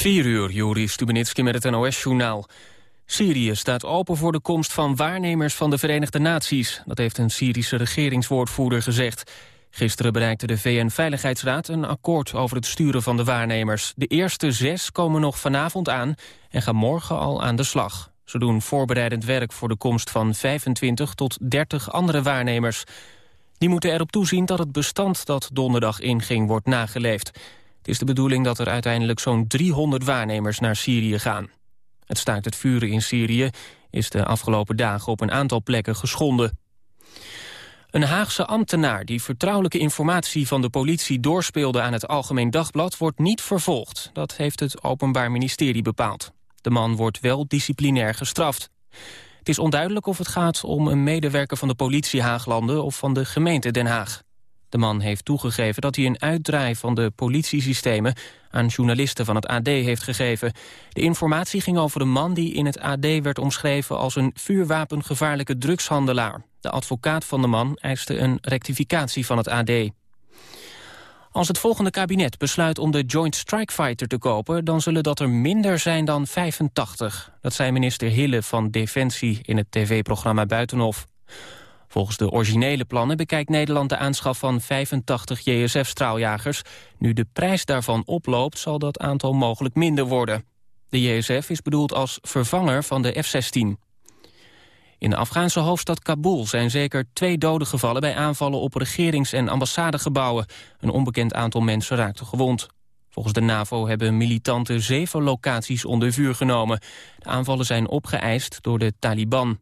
4 uur, Juri Stubenitski met het NOS-journaal. Syrië staat open voor de komst van waarnemers van de Verenigde Naties. Dat heeft een Syrische regeringswoordvoerder gezegd. Gisteren bereikte de VN-veiligheidsraad een akkoord over het sturen van de waarnemers. De eerste zes komen nog vanavond aan en gaan morgen al aan de slag. Ze doen voorbereidend werk voor de komst van 25 tot 30 andere waarnemers. Die moeten erop toezien dat het bestand dat donderdag inging wordt nageleefd. Is de bedoeling dat er uiteindelijk zo'n 300 waarnemers naar Syrië gaan. Het staakt het vuren in Syrië is de afgelopen dagen op een aantal plekken geschonden. Een Haagse ambtenaar die vertrouwelijke informatie van de politie doorspeelde aan het Algemeen Dagblad wordt niet vervolgd. Dat heeft het Openbaar Ministerie bepaald. De man wordt wel disciplinair gestraft. Het is onduidelijk of het gaat om een medewerker van de politie Haaglanden of van de gemeente Den Haag. De man heeft toegegeven dat hij een uitdraai van de politiesystemen aan journalisten van het AD heeft gegeven. De informatie ging over een man die in het AD werd omschreven als een vuurwapengevaarlijke drugshandelaar. De advocaat van de man eiste een rectificatie van het AD. Als het volgende kabinet besluit om de Joint Strike Fighter te kopen... dan zullen dat er minder zijn dan 85. Dat zei minister Hille van Defensie in het tv-programma Buitenhof. Volgens de originele plannen bekijkt Nederland de aanschaf van 85 JSF-straaljagers. Nu de prijs daarvan oploopt, zal dat aantal mogelijk minder worden. De JSF is bedoeld als vervanger van de F-16. In de Afghaanse hoofdstad Kabul zijn zeker twee doden gevallen... bij aanvallen op regerings- en ambassadegebouwen. Een onbekend aantal mensen raakte gewond. Volgens de NAVO hebben militanten zeven locaties onder vuur genomen. De aanvallen zijn opgeëist door de Taliban.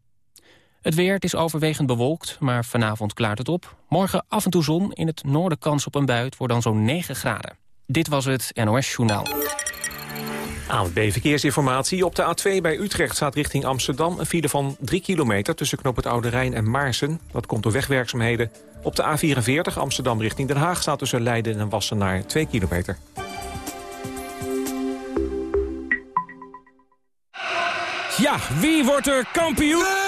Het weer, het is overwegend bewolkt, maar vanavond klaart het op. Morgen af en toe zon, in het noorden kans op een bui. Het wordt dan zo'n 9 graden. Dit was het NOS Journaal. ANB Verkeersinformatie. Op de A2 bij Utrecht staat richting Amsterdam... een file van 3 kilometer tussen Knop het Oude Rijn en Maarsen. Dat komt door wegwerkzaamheden. Op de A44 Amsterdam richting Den Haag staat tussen Leiden en Wassenaar 2 kilometer. Ja, wie wordt er kampioen?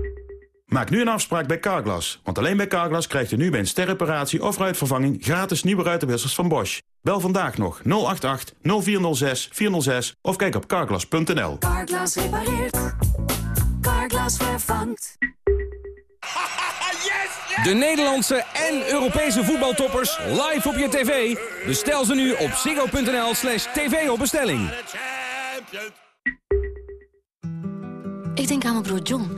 Maak nu een afspraak bij Carglass. Want alleen bij Carglass krijgt u nu bij een sterreparatie of ruitvervanging... gratis nieuwe ruitenwissers van Bosch. Bel vandaag nog 088 0406 406 of kijk op carglass.nl. Carglass repareert. Carglass vervangt. De Nederlandse en Europese voetbaltoppers live op je tv. Bestel ze nu op ziggo.nl slash tv op bestelling. Ik denk aan mijn broer John,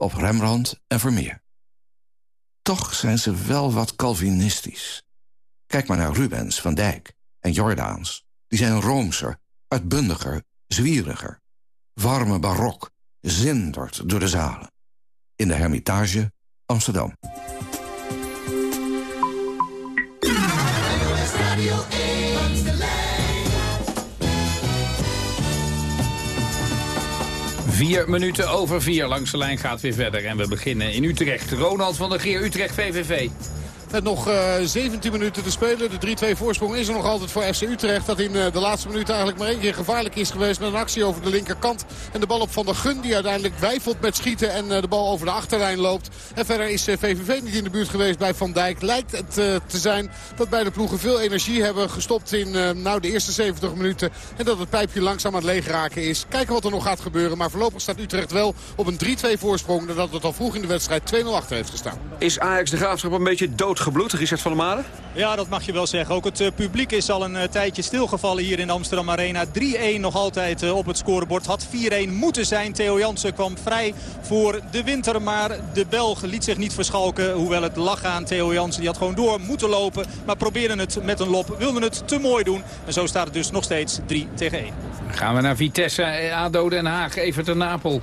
Op Rembrandt en Vermeer. Toch zijn ze wel wat Calvinistisch. Kijk maar naar Rubens, Van Dijk en Jordaans. Die zijn roomser, uitbundiger, zwieriger. Warme barok, zindert door de zalen. In de Hermitage, Amsterdam. Vier minuten over vier. Langs de lijn gaat weer verder. En we beginnen in Utrecht. Ronald van der Geer, Utrecht VVV. Met nog uh, 17 minuten te spelen. De 3-2 voorsprong is er nog altijd voor FC Utrecht. Dat in uh, de laatste minuten eigenlijk maar één keer gevaarlijk is geweest. Met een actie over de linkerkant. En de bal op Van der Gun die uiteindelijk wijfelt met schieten. En uh, de bal over de achterlijn loopt. En verder is VVV niet in de buurt geweest bij Van Dijk. Lijkt het te zijn dat beide ploegen veel energie hebben gestopt in nou, de eerste 70 minuten. En dat het pijpje langzaam aan het leeg raken is. Kijken wat er nog gaat gebeuren. Maar voorlopig staat Utrecht wel op een 3-2 voorsprong. Nadat het al vroeg in de wedstrijd 2-0 achter heeft gestaan. Is Ajax de Graafschap een beetje dood wordt gebloed, Richard van der Made? Ja, dat mag je wel zeggen. Ook het publiek is al een tijdje stilgevallen hier in de Amsterdam Arena. 3-1 nog altijd op het scorebord. Had 4-1 moeten zijn. Theo Jansen kwam vrij voor de winter. Maar de Belg liet zich niet verschalken. Hoewel het lag aan Theo Jansen. Die had gewoon door moeten lopen. Maar probeerde het met een lop. Wilde het te mooi doen. En zo staat het dus nog steeds 3 tegen 1. Dan gaan we naar Vitesse, ADO Den Haag, even te Napel.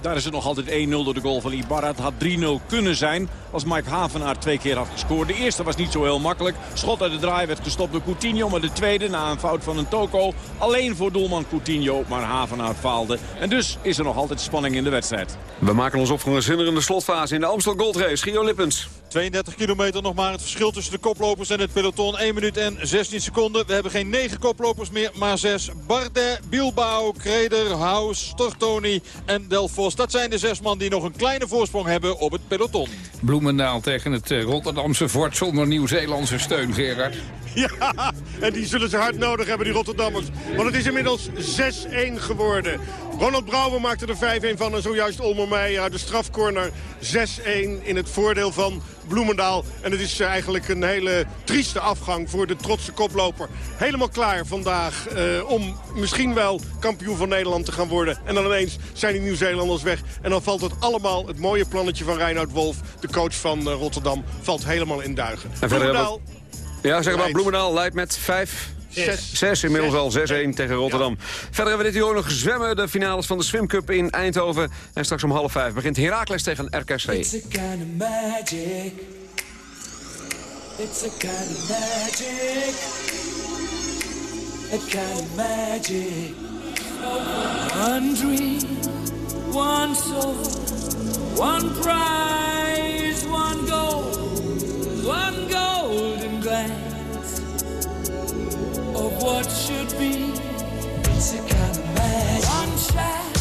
Daar is het nog altijd 1-0 door de goal van Ibarra. Het had 3-0 kunnen zijn als Mike Havenaar twee keer had gescoord. De eerste was niet zo heel makkelijk. Schot uit de draai werd gestopt door Coutinho. Maar de tweede na een fout van een Toko. Alleen voor doelman Coutinho. Maar Havenaar faalde. En dus is er nog altijd spanning in de wedstrijd. We maken ons op voor een zinderende slotfase in de Amstel Gold Race. Gio Lippens. 32 kilometer nog maar het verschil tussen de koplopers en het peloton. 1 minuut en 16 seconden. We hebben geen 9 koplopers meer, maar 6. Bardet, Bilbao, Kreder, Haus, Tortoni en Delfos. Dat zijn de zes man die nog een kleine voorsprong hebben op het peloton. Bloemendaal tegen het eh, Rotterdamse fort zonder Nieuw-Zeelandse steun, Gerard. en die zullen ze hard nodig hebben, die Rotterdammers. Want het is inmiddels 6-1 geworden. Ronald Brouwer maakte er 5-1 van en zojuist Olmer Meijer uit de strafcorner 6-1 in het voordeel van Bloemendaal. En het is eigenlijk een hele trieste afgang voor de trotse koploper. Helemaal klaar vandaag eh, om misschien wel kampioen van Nederland te gaan worden. En dan ineens zijn die Nieuw-Zeelanders weg. En dan valt het allemaal, het mooie plannetje van Reinoud Wolf, de coach van uh, Rotterdam, valt helemaal in duigen. En Bloemendaal... Ja, zeg maar, Bloemendaal leidt met 5 Zes. Zes, inmiddels al 6-1 tegen Rotterdam. Verder hebben we dit uur nog zwemmen. De finales van de Swim Cup in Eindhoven. En straks om half vijf begint Heracles tegen RKC. It's a kind of magic. It's a kind of magic. A kind of magic. One dream, one soul, one prize, one goal, one golden glance. of what should be. It's a kind of magic. One shot.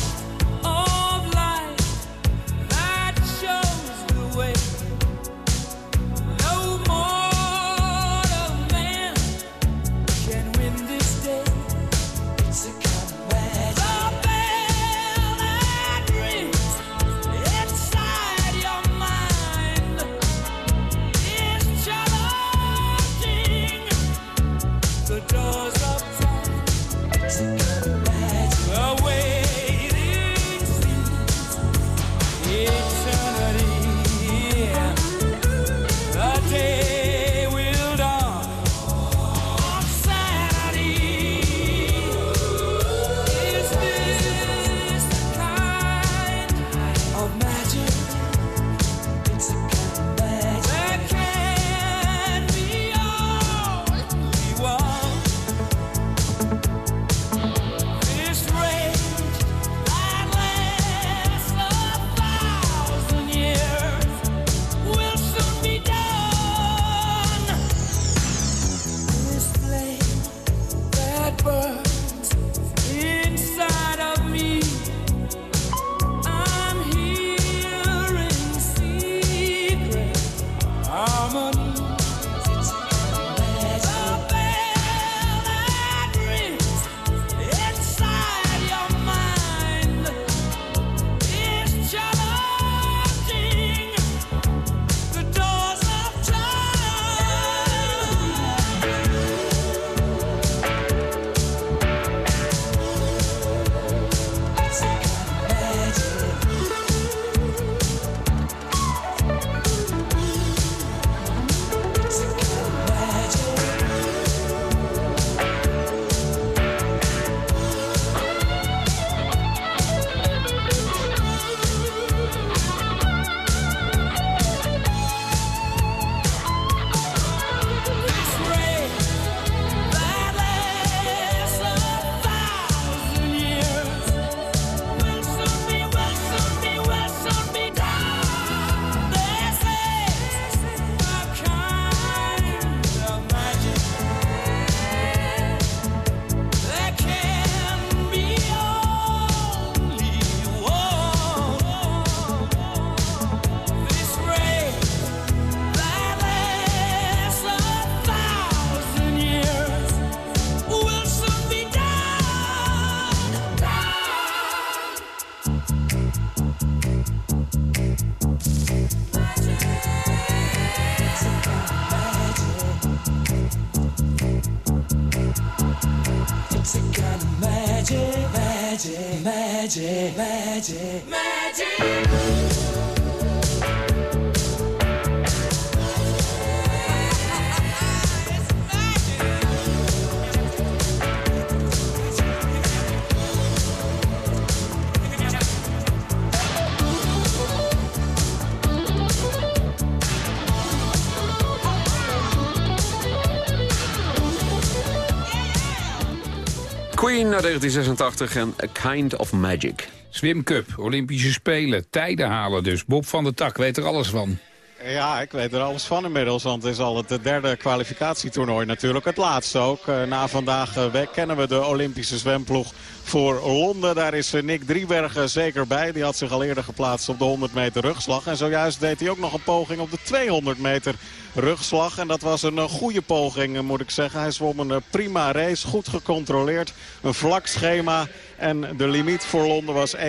Queen uit 1986 en A Kind of Magic. Swim Cup, Olympische Spelen, tijden halen dus. Bob van der Tak weet er alles van. Ja, ik weet er alles van inmiddels. Want het is al het derde kwalificatietoernooi natuurlijk. Het laatste ook. Eh, Na vandaag eh, weg kennen we de Olympische zwemploeg voor Londen. Daar is eh, Nick Driebergen zeker bij. Die had zich al eerder geplaatst op de 100 meter rugslag. En zojuist deed hij ook nog een poging op de 200 meter rugslag. En dat was een eh, goede poging, eh, moet ik zeggen. Hij zwom een eh, prima race, goed gecontroleerd. Een vlak schema. En de limiet voor Londen was 1.57.93.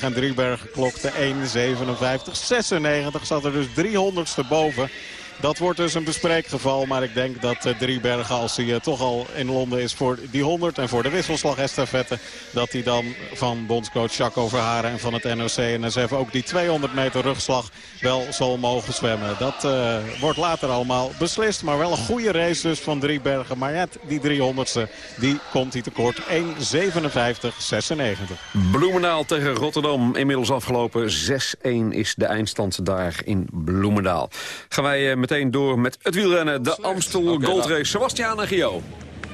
En Driebergen klokte 1.57.96. Zat er dus 300ste boven. Dat wordt dus een bespreekgeval. Maar ik denk dat uh, Driebergen, als hij uh, toch al in Londen is voor die 100... en voor de wisselslag estafette... dat hij dan van bondscoach Jacques Verharen en van het NOC-NSF... ook die 200 meter rugslag wel zal mogen zwemmen. Dat uh, wordt later allemaal beslist. Maar wel een goede race dus van Driebergen. Maar ja, die 300ste, die komt hij tekort. 1.57.96. Bloemendaal tegen Rotterdam. Inmiddels afgelopen 6-1 is de eindstand daar in Bloemendaal. Gaan wij meteen door met het wielrennen. De Amstel okay, Gold Race. Sebastian en Gio.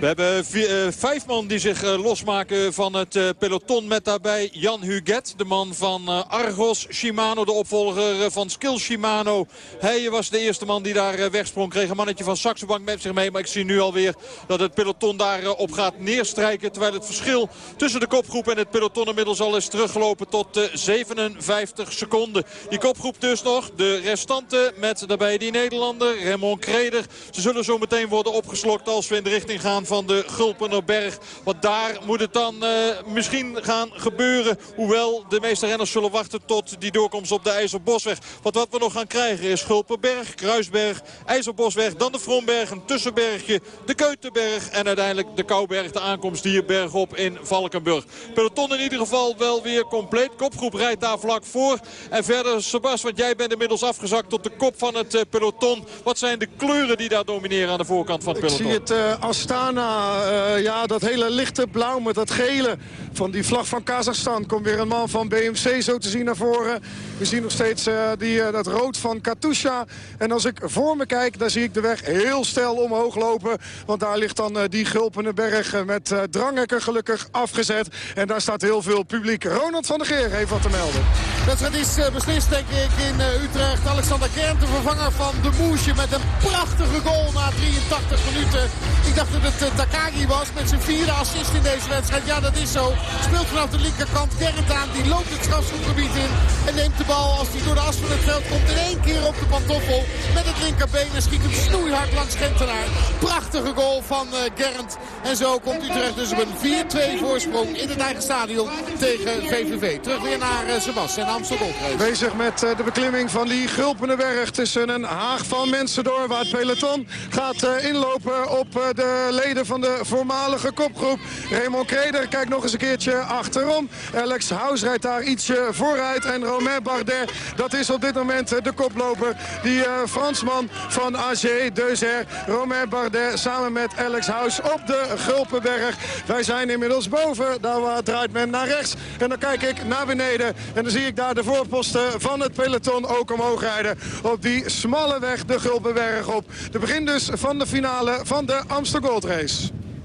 We hebben uh, vijf man die zich uh, losmaken van het uh, peloton. Met daarbij Jan Huget, de man van Argos Shimano. De opvolger van Skill Shimano. Hij was de eerste man die daar wegsprong. Kreeg een mannetje van Saxo Bank met zich mee. Maar ik zie nu alweer dat het peloton daarop gaat neerstrijken. Terwijl het verschil tussen de kopgroep en het peloton inmiddels al is teruggelopen tot 57 seconden. Die kopgroep dus nog. De restanten met daarbij die Nederlander, Raymond Kreder. Ze zullen zo meteen worden opgeslokt als we in de richting gaan van de Gulpenerberg. Want daar moet het dan uh, misschien gaan gebeuren. Hoewel de meeste renners zullen wachten tot die doorkomst op de IJzerbosweg. Want wat we nog gaan krijgen is Gulpenberg, Kruisberg, IJzerbosweg. Dan de Vromberg, een tussenbergje, de Keutenberg. En uiteindelijk de Kouberg, de aankomst hier bergop in Valkenburg. Peloton in ieder geval wel weer compleet. Kopgroep rijdt daar vlak voor. En verder, Sebas, want jij bent inmiddels afgezakt tot de kop van het uh, peloton. Wat zijn de kleuren die daar domineren aan de voorkant van het peloton? Ik zie het uh, Astana uh, ja, dat hele lichte blauw met dat gele van die vlag van Kazachstan. Komt weer een man van BMC zo te zien naar voren. We zien nog steeds uh, die, uh, dat rood van Katusha. En als ik voor me kijk, dan zie ik de weg heel stijl omhoog lopen. Want daar ligt dan die gulpende berg met dranghekken gelukkig afgezet. En daar staat heel veel publiek. Ronald van der Geer heeft wat te melden. De wedstrijd is beslist denk ik in Utrecht. Alexander Kern, de vervanger van de Moesje met een prachtige goal na 83 minuten. Ik dacht dat het Takagi was met zijn vierde assist in deze wedstrijd. Ja, dat is zo. Speelt vanaf de linkerkant Gerrit aan. Die loopt het strafschopgebied in. En neemt de bal als hij door de as van het veld komt in één keer op de pantoffel. Met het linkerbeen en schiet hem snoeihard langs Gentenaar. Prachtige goal van uh, Gerrit. En zo komt Utrecht dus op een 4-2 voorsprong in het eigen stadion tegen VVV. Terug weer naar uh, Sebastian Amsterdam. Bezig met uh, de beklimming van die Gulpenenberg tussen een haag van mensen door. Waar het peloton gaat inlopen op de leden van de voormalige kopgroep. Raymond Kreder kijkt nog eens een keertje achterom. Alex House rijdt daar ietsje vooruit. En Romain Bardet, dat is op dit moment de koploper. Die uh, Fransman van AG Deuzer. Romain Bardet samen met Alex House op de Gulpenberg. Wij zijn inmiddels boven. Daar draait men naar rechts. En dan kijk ik naar beneden. En dan zie ik daar de voorposten van het peloton ook omhoog rijden. Op die smalle weg de Gulpenberg op. De begin dus van de finale van de Amsterdam Gold Race.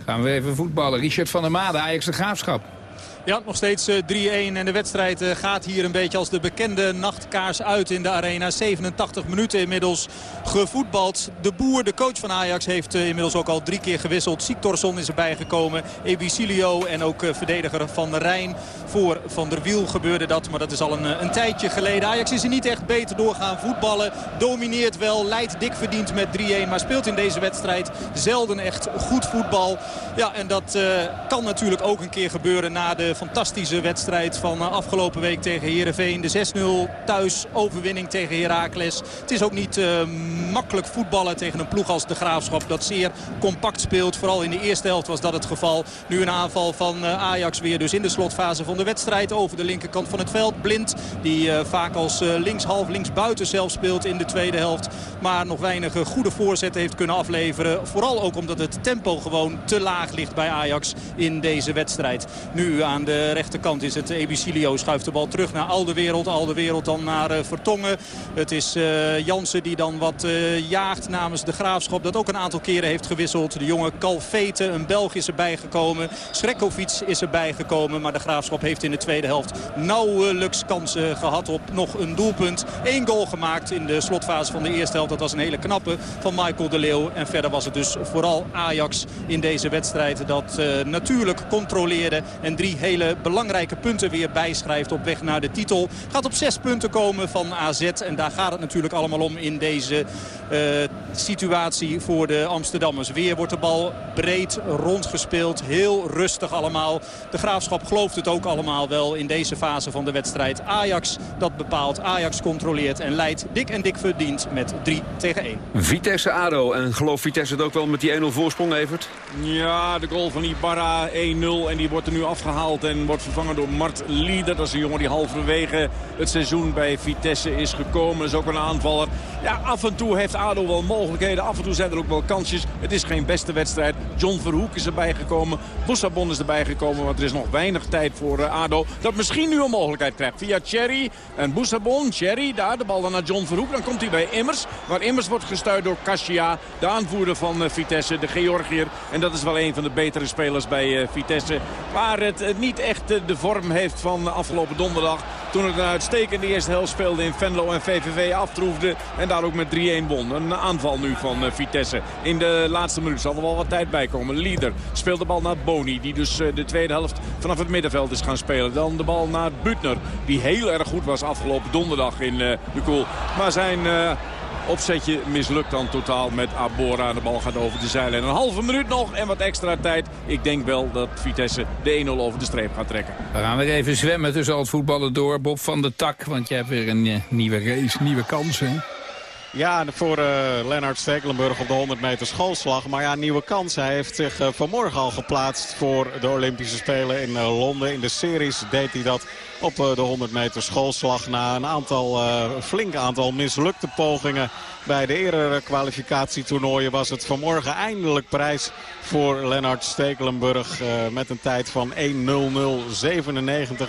Gaan we even voetballen. Richard van der Made, Ajax de Graafschap. Ja, nog steeds 3-1 en de wedstrijd gaat hier een beetje als de bekende nachtkaars uit in de arena. 87 minuten inmiddels gevoetbald. De Boer, de coach van Ajax, heeft inmiddels ook al drie keer gewisseld. Siktorsson is erbij gekomen, Ebicilio en ook verdediger Van Rijn. Voor Van der Wiel gebeurde dat, maar dat is al een, een tijdje geleden. Ajax is er niet echt beter door gaan voetballen. Domineert wel, leidt dik verdiend met 3-1. Maar speelt in deze wedstrijd zelden echt goed voetbal. Ja, en dat kan natuurlijk ook een keer gebeuren na de fantastische wedstrijd van uh, afgelopen week tegen Heerenveen. De 6-0 thuis overwinning tegen Heracles. Het is ook niet uh, makkelijk voetballen tegen een ploeg als de Graafschap. Dat zeer compact speelt. Vooral in de eerste helft was dat het geval. Nu een aanval van uh, Ajax weer dus in de slotfase van de wedstrijd. Over de linkerkant van het veld. Blind die vaak als links, half links buiten zelf speelt in de tweede helft. Maar nog weinig goede voorzetten heeft kunnen afleveren. Vooral ook omdat het tempo gewoon te laag ligt bij Ajax in deze wedstrijd. Nu aan de rechterkant is het Ebicilio. Schuift de bal terug naar Aldewereld. Aldewereld dan naar uh, Vertongen. Het is uh, Jansen die dan wat uh, jaagt namens de Graafschap. Dat ook een aantal keren heeft gewisseld. De jonge Calvete, een Belg is erbij gekomen. Schrekkovic is erbij gekomen. Maar de Graafschap heeft in de tweede helft nauwelijks kansen gehad op nog een doelpunt. Eén goal gemaakt in de slotfase van de eerste helft. Dat was een hele knappe van Michael de Leeuw. En verder was het dus vooral Ajax in deze wedstrijd dat natuurlijk controleerde. En drie hele belangrijke punten weer bijschrijft op weg naar de titel. Gaat op zes punten komen van AZ. En daar gaat het natuurlijk allemaal om in deze uh, situatie voor de Amsterdammers. Weer wordt de bal breed rondgespeeld. Heel rustig allemaal. De Graafschap gelooft het ook allemaal wel in deze fase van de wedstrijd. Ajax dat bepaalt. Ajax controleert en leidt dik en dik verdiend met 3 tegen 1. Vitesse ADO. En gelooft Vitesse het ook wel met die 1-0 voorsprong, Evert? Ja, de goal van Ibarra 1-0. En die wordt er nu afgehaald en wordt vervangen door Mart Lieder. Dat is een jongen die halverwege het seizoen bij Vitesse is gekomen. Is ook een aanvaller. Ja, af en toe heeft ADO wel mogelijkheden. Af en toe zijn er ook wel kansjes. Het is geen beste wedstrijd. John Verhoek is erbij gekomen. Boussabon is erbij gekomen. Want er is nog weinig tijd voor uh, ADO. Dat misschien nu een mogelijkheid krijgt. Via Cherry en Boussabon. Cherry, daar de bal dan naar John Verhoek. Dan komt hij bij Immers. Waar Immers wordt gestuurd door Kasia. De aanvoerder van uh, Vitesse, de Georgiër. En dat is wel een van de betere spelers bij uh, Vitesse. Waar het uh, niet echt de vorm heeft van afgelopen donderdag. Toen het een uitstekende eerste helft speelde in Venlo en VVV aftroefde. En daar ook met 3-1 won. Een aanval nu van Vitesse. In de laatste minuut zal er wel wat tijd bij komen. Lieder speelt de bal naar Boni. Die dus de tweede helft vanaf het middenveld is gaan spelen. Dan de bal naar Butner. Die heel erg goed was afgelopen donderdag in de koel. Maar zijn opzetje mislukt dan totaal met Abora. De bal gaat over de zijlijn. Een halve minuut nog en wat extra tijd. Ik denk wel dat Vitesse de 1-0 over de streep gaat trekken. We gaan weer even zwemmen tussen al het voetballen door. Bob van der Tak, want je hebt weer een uh, nieuwe race, nieuwe kansen. Ja, voor uh, Lennart Stekelenburg op de 100 meter schoolslag. Maar ja, nieuwe kans. Hij heeft zich uh, vanmorgen al geplaatst voor de Olympische Spelen in uh, Londen. In de series deed hij dat op de 100 meter schoolslag. Na een aantal, flink aantal mislukte pogingen bij de eerdere kwalificatietoernooien was het vanmorgen eindelijk prijs voor Lennart Stekelenburg. Uh, met een tijd van 1.00.97.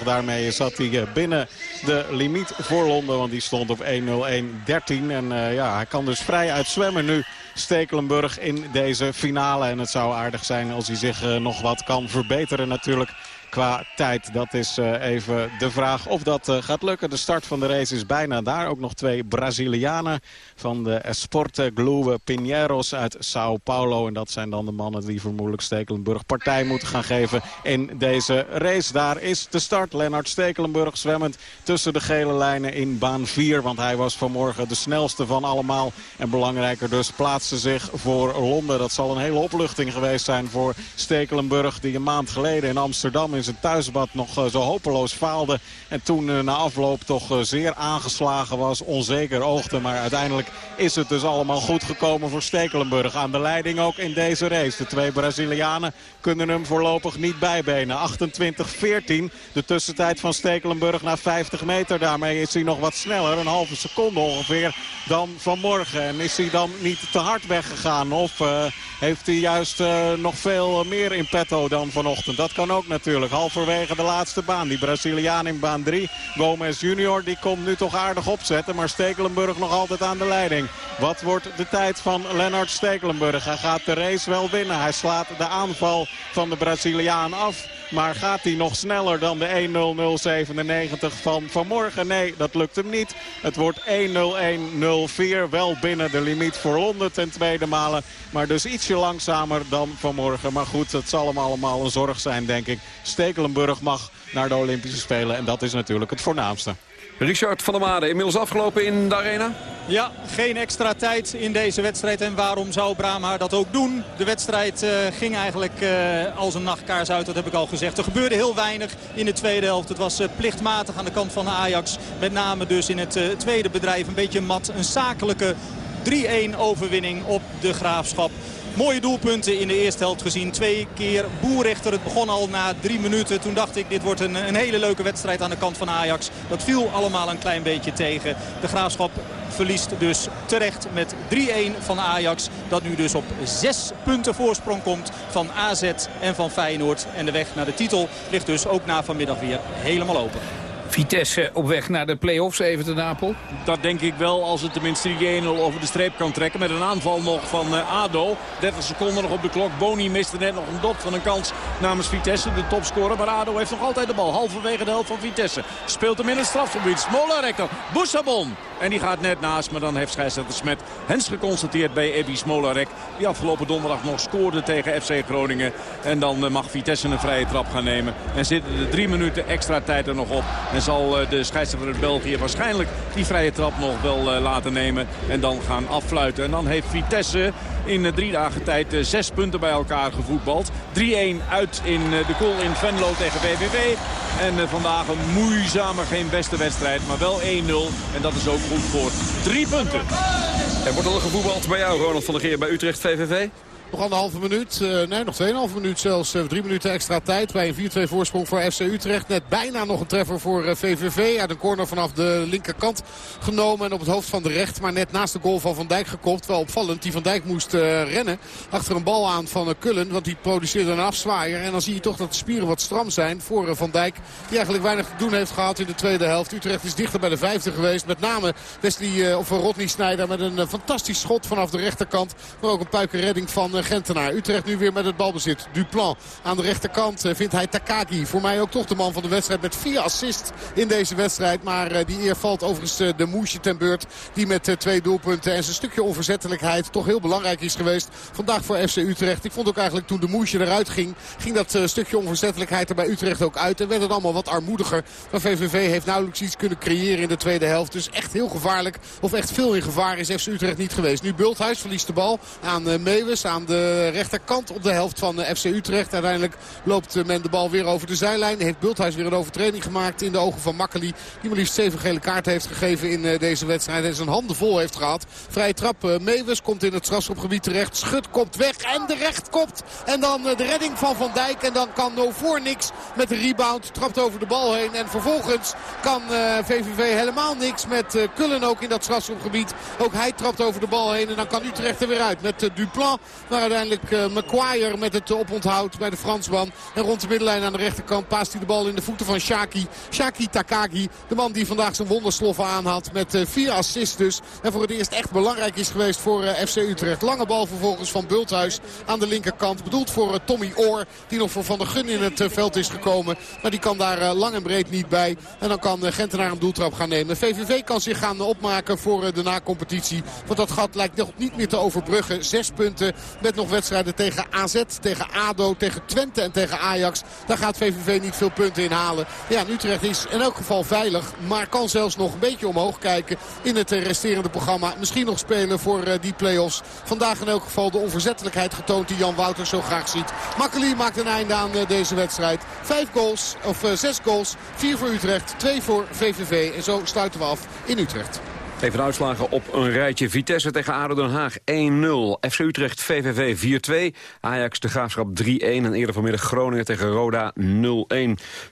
Daarmee zat hij binnen de limiet voor Londen. Want die stond op 1.01.13. En uh, ja, hij kan dus vrij uitzwemmen nu. Stekelenburg in deze finale. En het zou aardig zijn als hij zich nog wat kan verbeteren natuurlijk qua tijd. Dat is uh, even de vraag of dat uh, gaat lukken. De start van de race is bijna daar. Ook nog twee Brazilianen van de Esporte Glue Pinheiros uit Sao Paulo. En dat zijn dan de mannen die vermoedelijk Stekelenburg partij moeten gaan geven in deze race. Daar is de start. Lennart Stekelenburg zwemmend tussen de gele lijnen in baan 4. Want hij was vanmorgen de snelste van allemaal. En belangrijker dus plaatste zich voor Londen. Dat zal een hele opluchting geweest zijn voor Stekelenburg. Die een maand geleden in Amsterdam in zijn thuisbad nog uh, zo hopeloos faalde. En toen uh, na afloop toch uh, zeer aangeslagen was. Onzeker oogde. Maar uiteindelijk is het dus allemaal goed gekomen voor Stekelenburg. Aan de leiding ook in deze race. De twee Brazilianen kunnen hem voorlopig niet bijbenen. 28-14. De tussentijd van Stekelenburg na 50 meter. Daarmee is hij nog wat sneller. Een halve seconde ongeveer dan vanmorgen. En is hij dan niet te hard weggegaan? Of heeft hij juist nog veel meer in petto dan vanochtend? Dat kan ook natuurlijk halverwege de laatste baan. Die Braziliaan in baan 3, Gomez junior, die komt nu toch aardig opzetten. Maar Stekelenburg nog altijd aan de leiding. Wat wordt de tijd van Lennart Stekelenburg? Hij gaat de race wel winnen. Hij slaat de aanval van de Braziliaan af. Maar gaat hij nog sneller dan de 1.00.97 van vanmorgen? Nee, dat lukt hem niet. Het wordt 1.01.04. Wel binnen de limiet voor Londen ten tweede malen. Maar dus ietsje langzamer dan vanmorgen. Maar goed, het zal hem allemaal een zorg zijn, denk ik. Stekelenburg mag naar de Olympische Spelen. En dat is natuurlijk het voornaamste. Richard van der Made, inmiddels afgelopen in de arena? Ja, geen extra tijd in deze wedstrijd. En waarom zou Brahma dat ook doen? De wedstrijd uh, ging eigenlijk uh, als een nachtkaars uit, dat heb ik al gezegd. Er gebeurde heel weinig in de tweede helft. Het was uh, plichtmatig aan de kant van Ajax. Met name dus in het tweede bedrijf een beetje mat. Een zakelijke 3-1 overwinning op de Graafschap. Mooie doelpunten in de eerste helft gezien. Twee keer boerrechter. Het begon al na drie minuten. Toen dacht ik, dit wordt een, een hele leuke wedstrijd aan de kant van Ajax. Dat viel allemaal een klein beetje tegen. De Graafschap verliest dus terecht met 3-1 van Ajax. Dat nu dus op zes punten voorsprong komt van AZ en van Feyenoord. En de weg naar de titel ligt dus ook na vanmiddag weer helemaal open. Vitesse op weg naar de play-offs even te Napel? Dat denk ik wel als het tenminste 3-1 over de streep kan trekken. Met een aanval nog van uh, ADO. 30 seconden nog op de klok. Boni miste net nog een dop van een kans namens Vitesse. De topscorer. Maar ADO heeft nog altijd de bal. Halverwege de helft van Vitesse. Speelt hem in het strafgebied. Smolarek Boussabon. En die gaat net naast. Maar dan heeft scheidsrechter Smet Hens geconstateerd bij Ebi Smolarek. Die afgelopen donderdag nog scoorde tegen FC Groningen. En dan uh, mag Vitesse een vrije trap gaan nemen. En zitten er drie minuten extra tijd er nog op. En zal eh, de scheidsrechter uit België waarschijnlijk die vrije trap nog wel eh, laten nemen. En dan gaan affluiten. En dan heeft Vitesse in eh, drie dagen tijd zes punten bij elkaar gevoetbald. 3-1 uit in de goal in Venlo tegen VVV. En vandaag een moeizame, geen beste wedstrijd, maar wel 1-0. En dat is ook goed voor drie punten. Er wordt al gevoetbald bij jou, Ronald van der Geer, bij Utrecht VVV. Nog anderhalve minuut, uh, nee nog 2,5 minuut zelfs. Uh, drie minuten extra tijd bij een 4-2 voorsprong voor FC Utrecht. Net bijna nog een treffer voor uh, eh, VVV. Uit een corner vanaf de linkerkant genomen en op het hoofd van de recht. Maar net naast de goal van Van Dijk gekopt. Wel opvallend, die Van Dijk moest rennen achter een bal aan van Kullen. Want die produceerde een afzwaaier. En dan zie je toch dat de spieren wat stram zijn voor Van Dijk. Die eigenlijk weinig te doen heeft gehad in de tweede helft. Utrecht is dichter bij de vijfde geweest. Met name Wesley, of Rodney Snijder met een fantastisch schot vanaf de rechterkant. Maar ook een puikenredding van Gentenaar. Utrecht nu weer met het balbezit. Duplan aan de rechterkant eh, vindt hij Takagi. Voor mij ook toch de man van de wedstrijd met vier assists in deze wedstrijd. Maar eh, die eer valt overigens eh, de Moesje ten beurt. Die met twee doelpunten en zijn stukje onverzettelijkheid toch heel belangrijk is geweest. Vandaag voor FC Utrecht. Ik vond ook eigenlijk toen de Moesje eruit ging. Ging dat stukje onverzettelijkheid er bij Utrecht ook uit. En werd het allemaal wat armoediger. Maar VVV heeft nauwelijks iets kunnen creëren in de tweede helft. Dus echt heel gevaarlijk. Of echt veel in gevaar is FC Utrecht niet geweest. Nu Bulthuis verliest de bal aan Meeuwis. Aan de rechterkant op de helft van FC Utrecht. Uiteindelijk loopt men de bal weer over de zijlijn. Heeft Bulthuis weer een overtreding gemaakt in de ogen van Makkeli. Die maar liefst zeven gele kaarten heeft gegeven in eh, deze wedstrijd. En zijn handen vol heeft gehad. Vrije trap. Eh, Meeuwis komt in het strafschopgebied terecht. Schut komt weg en de recht kopt. En dan eh, de redding van Van Dijk. En dan kan No voor niks met de rebound. Trapt over de bal heen. En vervolgens kan VVV helemaal niks met Kullen ook in dat strafschopgebied. Ook hij trapt over de bal heen. En dan kan Utrecht er weer uit met Duplan. Maar uiteindelijk uh, met het oponthoud bij de Fransman. En rond de middenlijn aan de rechterkant paast hij de bal in de voeten van Shaki. Shaki Takagi, de man die vandaag zijn wondersloffen aan had. Met uh, vier assists dus. En voor het eerst echt belangrijk is geweest voor FC Utrecht. Lange bal vervolgens van Bulthuis aan de linkerkant. Bedoeld voor Tommy Oor. Die nog voor Van der Gun in het veld is gekomen. Maar die kan daar lang en breed niet bij. En dan kan Gentenaar een doeltrap gaan nemen. VVV kan zich gaan opmaken voor de na-competitie. Want dat gat lijkt nog niet meer te overbruggen. Zes punten nog wedstrijden tegen AZ, tegen ADO, tegen Twente en tegen Ajax. Daar gaat VVV niet veel punten in halen. Ja, Utrecht is in elk geval veilig. Maar kan zelfs nog een beetje omhoog kijken in het eh, resterende programma. Misschien nog spelen voor eh, die play-offs. Vandaag in elk geval de onverzettelijkheid getoond die Jan Wouters zo graag ziet. Makkeli maakt een einde aan eh, deze wedstrijd. Vijf goals, of zes goals. Vier voor Utrecht, twee voor VVV. En zo sluiten we af in Utrecht. Even de uitslagen op een rijtje. Vitesse tegen ADO Den Haag 1-0. FC Utrecht VVV 4-2. Ajax de Graafschap 3-1. En eerder vanmiddag Groningen tegen Roda 0-1.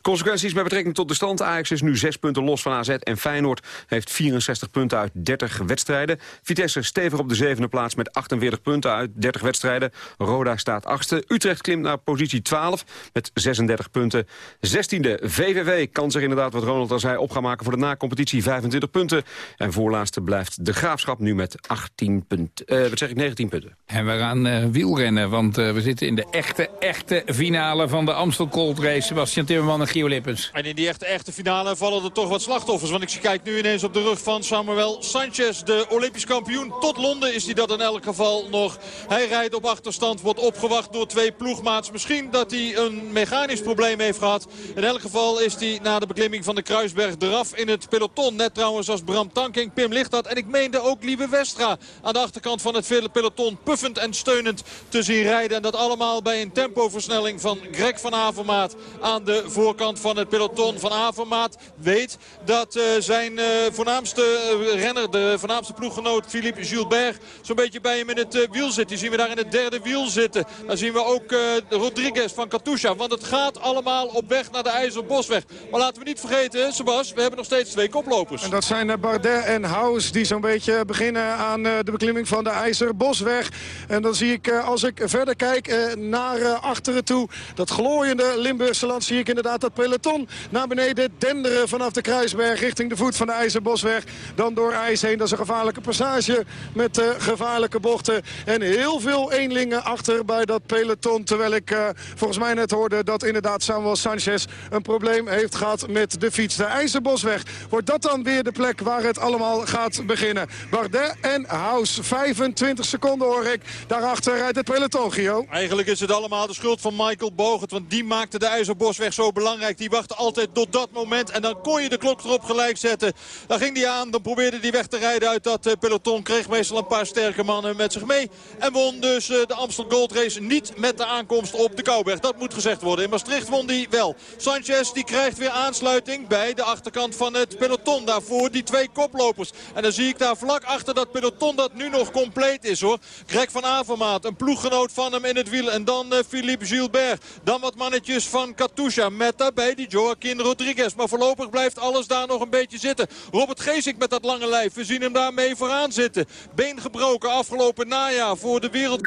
Consequenties met betrekking tot de stand. Ajax is nu 6 punten los van AZ. En Feyenoord heeft 64 punten uit 30 wedstrijden. Vitesse stevig op de zevende plaats met 48 punten uit 30 wedstrijden. Roda staat achtste. Utrecht klimt naar positie 12 met 36 punten. 16e VVV kan zich inderdaad, wat Ronald al zei, op gaan maken voor de na-competitie 25 punten. En voor voorlaatste blijft de Graafschap nu met 18 punten. Uh, wat zeg ik, 19 punten. En we gaan uh, wielrennen, want uh, we zitten in de echte, echte finale van de Amstel Cold Race. Sebastian Timmerman en Gio Lippens. En in die echte, echte finale vallen er toch wat slachtoffers. Want ik kijk nu ineens op de rug van Samuel Sanchez, de Olympisch kampioen. Tot Londen is hij dat in elk geval nog. Hij rijdt op achterstand, wordt opgewacht door twee ploegmaats. Misschien dat hij een mechanisch probleem heeft gehad. In elk geval is hij na de beklimming van de Kruisberg eraf in het peloton. Net trouwens als Bram Tankink Ligt dat. En ik meende ook Lieve Westra aan de achterkant van het peloton puffend en steunend te zien rijden. En dat allemaal bij een tempoversnelling van Greg van Avermaat aan de voorkant van het peloton. Van Avermaat weet dat uh, zijn uh, voornaamste uh, renner, de voornaamste ploeggenoot Philippe Gilbert, zo'n beetje bij hem in het wiel zit. Die zien we daar in het derde wiel zitten. Dan zien we ook Rodriguez van Katusha. Want het gaat allemaal op weg naar de IJzerbosweg. Maar laten we niet vergeten, Sebas, we hebben nog steeds twee koplopers. En dat zijn Bardet en Haus die zo'n beetje beginnen aan de beklimming van de IJzerbosweg. En dan zie ik, als ik verder kijk naar achteren toe, dat glooiende Limburgse land, zie ik inderdaad dat peloton naar beneden denderen vanaf de Kruisberg richting de voet van de IJzerbosweg. Dan door ijs heen. Dat is een gevaarlijke passage met gevaarlijke bochten. En heel veel eenlingen achter bij dat peloton. Terwijl ik volgens mij net hoorde dat inderdaad Samuel Sanchez een probleem heeft gehad met de fiets. De IJzerbosweg. Wordt dat dan weer de plek waar het allemaal gaat beginnen? Bardet en Haus. 25 seconden hoor ik. Daarachter rijdt het peloton, Gio. Eigenlijk is het allemaal de schuld van Michael Bogert. Want die maakte de IJzerbosweg zo belangrijk. Die wachtte altijd tot dat moment. En dan kon je de klok erop gelijk zetten. Dan ging hij aan. Dan probeerde hij weg te rijden uit dat eh, peloton. Kreeg meestal een paar sterke mannen met zich mee. En won dus eh, de Amstel Gold Race niet met de aankomst op de Kouberg. Dat moet gezegd worden. In Maastricht won hij wel. Sanchez die krijgt weer aansluiting bij de achterkant van het peloton. Daarvoor die twee koplopers. En dan zie ik daar vlak achter dat peloton dat nu nog compleet is hoor. Greg van Avermaat, een ploeggenoot van hem in het wiel. En dan uh, Philippe Gilbert. Dan wat mannetjes van Katusha. Met daarbij die Joaquin Rodriguez. Maar voorlopig blijft alles daar nog een beetje zitten. Robert Geesink met dat lange lijf. We zien hem daarmee vooraan zitten. Been gebroken afgelopen najaar voor de wereld...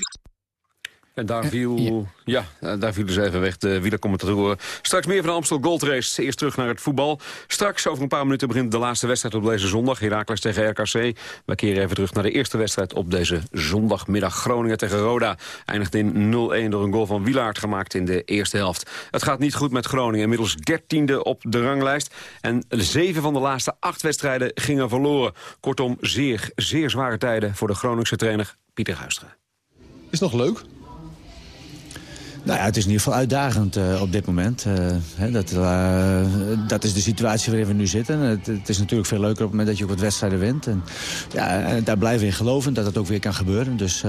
En daar viel, ja, daar viel dus even weg de wielercommentatoren. Straks meer van de Amstel Gold Race. Eerst terug naar het voetbal. Straks, over een paar minuten, begint de laatste wedstrijd op deze zondag. Heracles tegen RKC. We keren even terug naar de eerste wedstrijd op deze zondagmiddag. Groningen tegen Roda eindigt in 0-1 door een goal van Wilaard gemaakt in de eerste helft. Het gaat niet goed met Groningen. Inmiddels dertiende op de ranglijst. En zeven van de laatste acht wedstrijden gingen verloren. Kortom, zeer, zeer zware tijden voor de Groningse trainer Pieter Huistra. Is nog leuk? Nou het is in ieder geval uitdagend uh, op dit moment. Uh, hè, dat, uh, dat is de situatie waarin we nu zitten. Het, het, is natuurlijk veel leuker op het moment dat je ook wat wedstrijden wint. En, ja, daar blijven we in geloven dat het ook weer kan gebeuren. Dus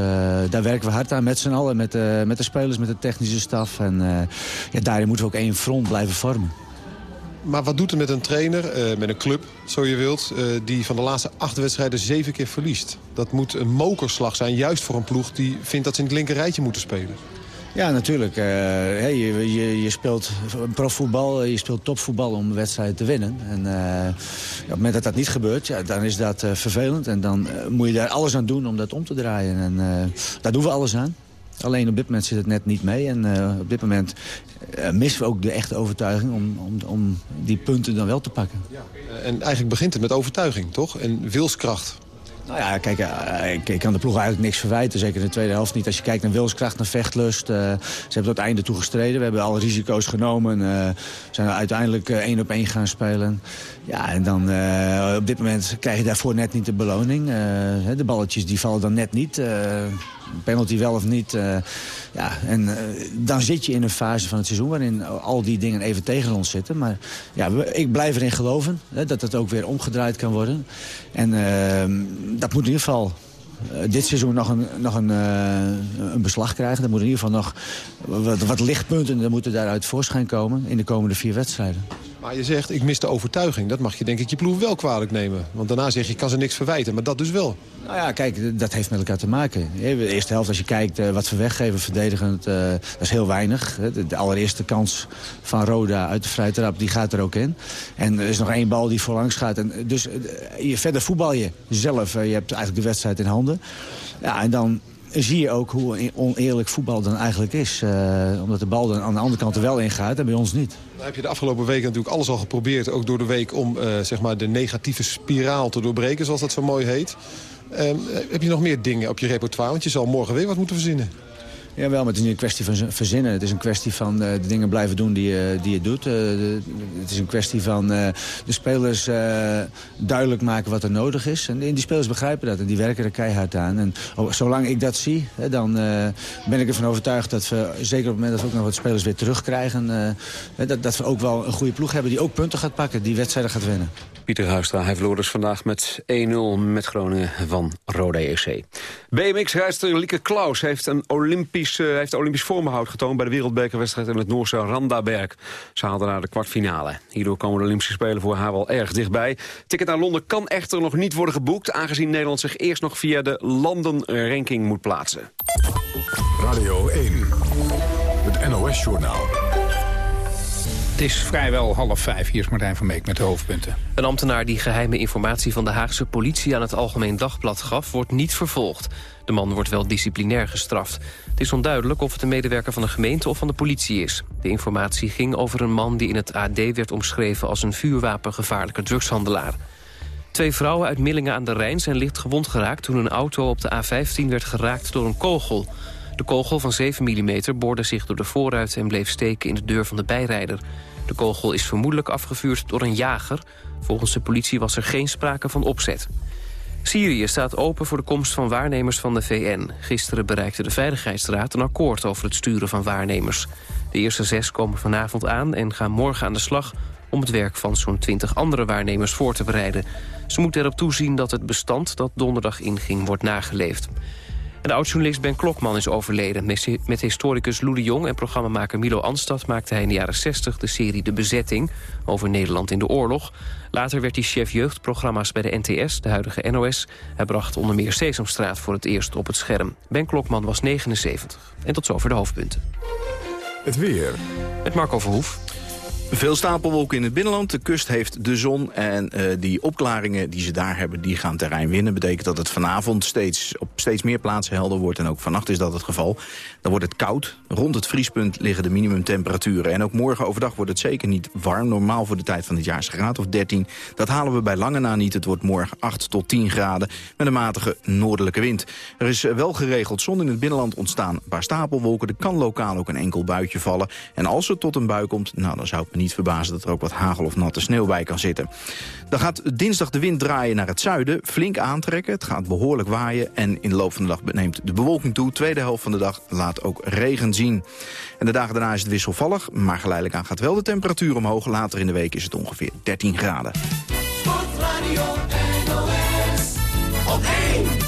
daar werken we hard aan met z'n allen. Met, met de spelers, met de technische staf. En ja, daarin moeten we ook één front blijven vormen. Maar wat doet het met een trainer, met een club, zo je wilt... die van de laatste acht wedstrijden zeven keer verliest? Dat moet een mokerslag zijn, juist voor een ploeg... die vindt dat ze in het linker rijtje moeten spelen. Ja, natuurlijk. Hey, je, je, je, speelt profvoetbal, je speelt topvoetbal om een wedstrijd te winnen. En uh, op het moment dat dat niet gebeurt, ja, dan is dat uh, vervelend. En dan moet je daar alles aan doen om dat om te draaien. En daar doen we alles aan. Alleen op dit moment zit het net niet mee. En op dit moment missen we ook de echte overtuiging om, om, om die punten dan wel te pakken. Ja. En eigenlijk begint het met overtuiging, toch? En wilskracht. Nou ja, kijk, eh, ik, kan de ploeg eigenlijk niks verwijten. Zeker in de tweede helft niet. Als je kijkt naar wilskracht, naar vechtlust. Uh, ze hebben tot einde toe gestreden. We hebben alle risico's genomen. Uh, zijn uiteindelijk één op één gaan spelen. Ja, en dan op dit moment krijg je daarvoor net niet de beloning. de balletjes die vallen dan net niet penalty wel of niet. Ja, en dan zit je in een fase van het seizoen waarin al die dingen even tegen ons zitten. Maar ja, ik blijf erin geloven hè, dat het ook weer omgedraaid kan worden. En uh, dat moet in ieder geval dit seizoen nog een, nog een, een beslag krijgen. Dan moet in ieder geval nog wat, wat lichtpunten moeten daaruit voorschijn komen in de komende vier wedstrijden. Maar je zegt, ik mis de overtuiging. Dat mag je denk ik je ploeg wel kwalijk nemen. Want daarna zeg je, ik kan ze niks verwijten. Maar dat dus wel. Nou ja, kijk, dat heeft met elkaar te maken. De eerste helft, als je kijkt uh, wat we weggeven verdedigend, uh, dat is heel weinig. De, allereerste kans van Roda uit de vrije trap, die gaat er ook in. En er is nog één bal die voorlangs gaat. En dus uh, je, verder voetbal je zelf. je hebt eigenlijk de wedstrijd in handen. Ja, en dan zie je ook hoe oneerlijk voetbal dan eigenlijk is. Uh, omdat de bal dan aan de andere kant er wel in gaat en bij ons niet. Heb je de afgelopen weken natuurlijk alles al geprobeerd, ook door de week... om uh, zeg maar de negatieve spiraal te doorbreken, zoals dat zo mooi heet. Uh, heb je nog meer dingen op je repertoire? Want je zal morgen weer wat moeten verzinnen. Jawel, maar het is niet een kwestie van verzinnen. Het is een kwestie van uh, de dingen blijven doen die, uh, die je doet. De, het is een kwestie van de spelers duidelijk maken wat er nodig is. En die spelers begrijpen dat en die werken er keihard aan. En oh, zolang ik dat zie, hè, dan ben ik ervan overtuigd dat we... zeker op het moment dat we ook nog wat spelers weer terugkrijgen... dat, dat we ook wel een goede ploeg hebben die ook punten gaat pakken. Die wedstrijden gaat winnen. Pieter Huistra, hij verloor dus vandaag met 1-0 met Groningen van Rode EC. BMX-rijster Lieke Klaus heeft een Olympisch, uh, heeft Olympisch vormbehoud getoond... bij de wereldbekerwedstrijd in het Noorse Randaberg. Ze haalde naar de kwartfinale. Hierdoor komen de Olympische Spelen voor haar wel erg dichtbij. Ticket naar Londen kan echter nog niet worden geboekt... aangezien Nederland zich eerst nog via de landenranking moet plaatsen. Radio 1, het NOS-journaal. Het is vrijwel half vijf. Hier is Martijn van Meek met de hoofdpunten. Een ambtenaar die geheime informatie van de Haagse politie... aan het Algemeen Dagblad gaf, wordt niet vervolgd. De man wordt wel disciplinair gestraft. Het is onduidelijk of het een medewerker van de gemeente of van de politie is. De informatie ging over een man die in het AD werd omschreven... als een vuurwapengevaarlijke drugshandelaar. Twee vrouwen uit Millingen aan de Rijn zijn licht gewond geraakt... toen een auto op de A15 werd geraakt door een kogel. De kogel van 7 mm boorde zich door de voorruit en bleef steken in de deur van de bijrijder. De kogel is vermoedelijk afgevuurd door een jager. Volgens de politie was er geen sprake van opzet. Syrië staat open voor de komst van waarnemers van de VN. Gisteren bereikte de Veiligheidsraad een akkoord over het sturen van waarnemers. De eerste zes komen vanavond aan en gaan morgen aan de slag... om het werk van zo'n twintig andere waarnemers voor te bereiden. Ze moeten erop toezien dat het bestand dat donderdag inging wordt nageleefd. En de oud-journalist Ben Klokman is overleden. Met historicus Lou de Jong en programmamaker Milo Anstad... maakte hij in de jaren 60 de serie De Bezetting... over Nederland in de oorlog. Later werd hij chef jeugdprogramma's bij de NTS, de huidige NOS. Hij bracht onder meer Sesamstraat voor het eerst op het scherm. Ben Klokman was 79. En tot zover de hoofdpunten. Het weer. Met Marco Verhoef. Veel stapelwolken in het binnenland. De kust heeft de zon en uh, die opklaringen die ze daar hebben, die gaan terrein winnen. Betekent dat het vanavond steeds, op steeds meer plaatsen helder wordt. En ook vannacht is dat het geval. Dan wordt het koud. Rond het vriespunt liggen de minimumtemperaturen. En ook morgen overdag wordt het zeker niet warm. Normaal voor de tijd van het jaar is graad of 13. Dat halen we bij lange na niet. Het wordt morgen 8 tot 10 graden met een matige noordelijke wind. Er is wel geregeld zon in het binnenland ontstaan. Een paar stapelwolken. Er kan lokaal ook een enkel buitje vallen. En als het tot een bui komt, nou, dan zou het niet verbazen dat er ook wat hagel of natte sneeuw bij kan zitten. Dan gaat dinsdag de wind draaien naar het zuiden, flink aantrekken. Het gaat behoorlijk waaien en in de loop van de dag neemt de bewolking toe. Tweede helft van de dag laat ook regen zien. En de dagen daarna is het wisselvallig, maar geleidelijk aan gaat wel de temperatuur omhoog. Later in de week is het ongeveer 13 graden. Sportradio NOS, op 1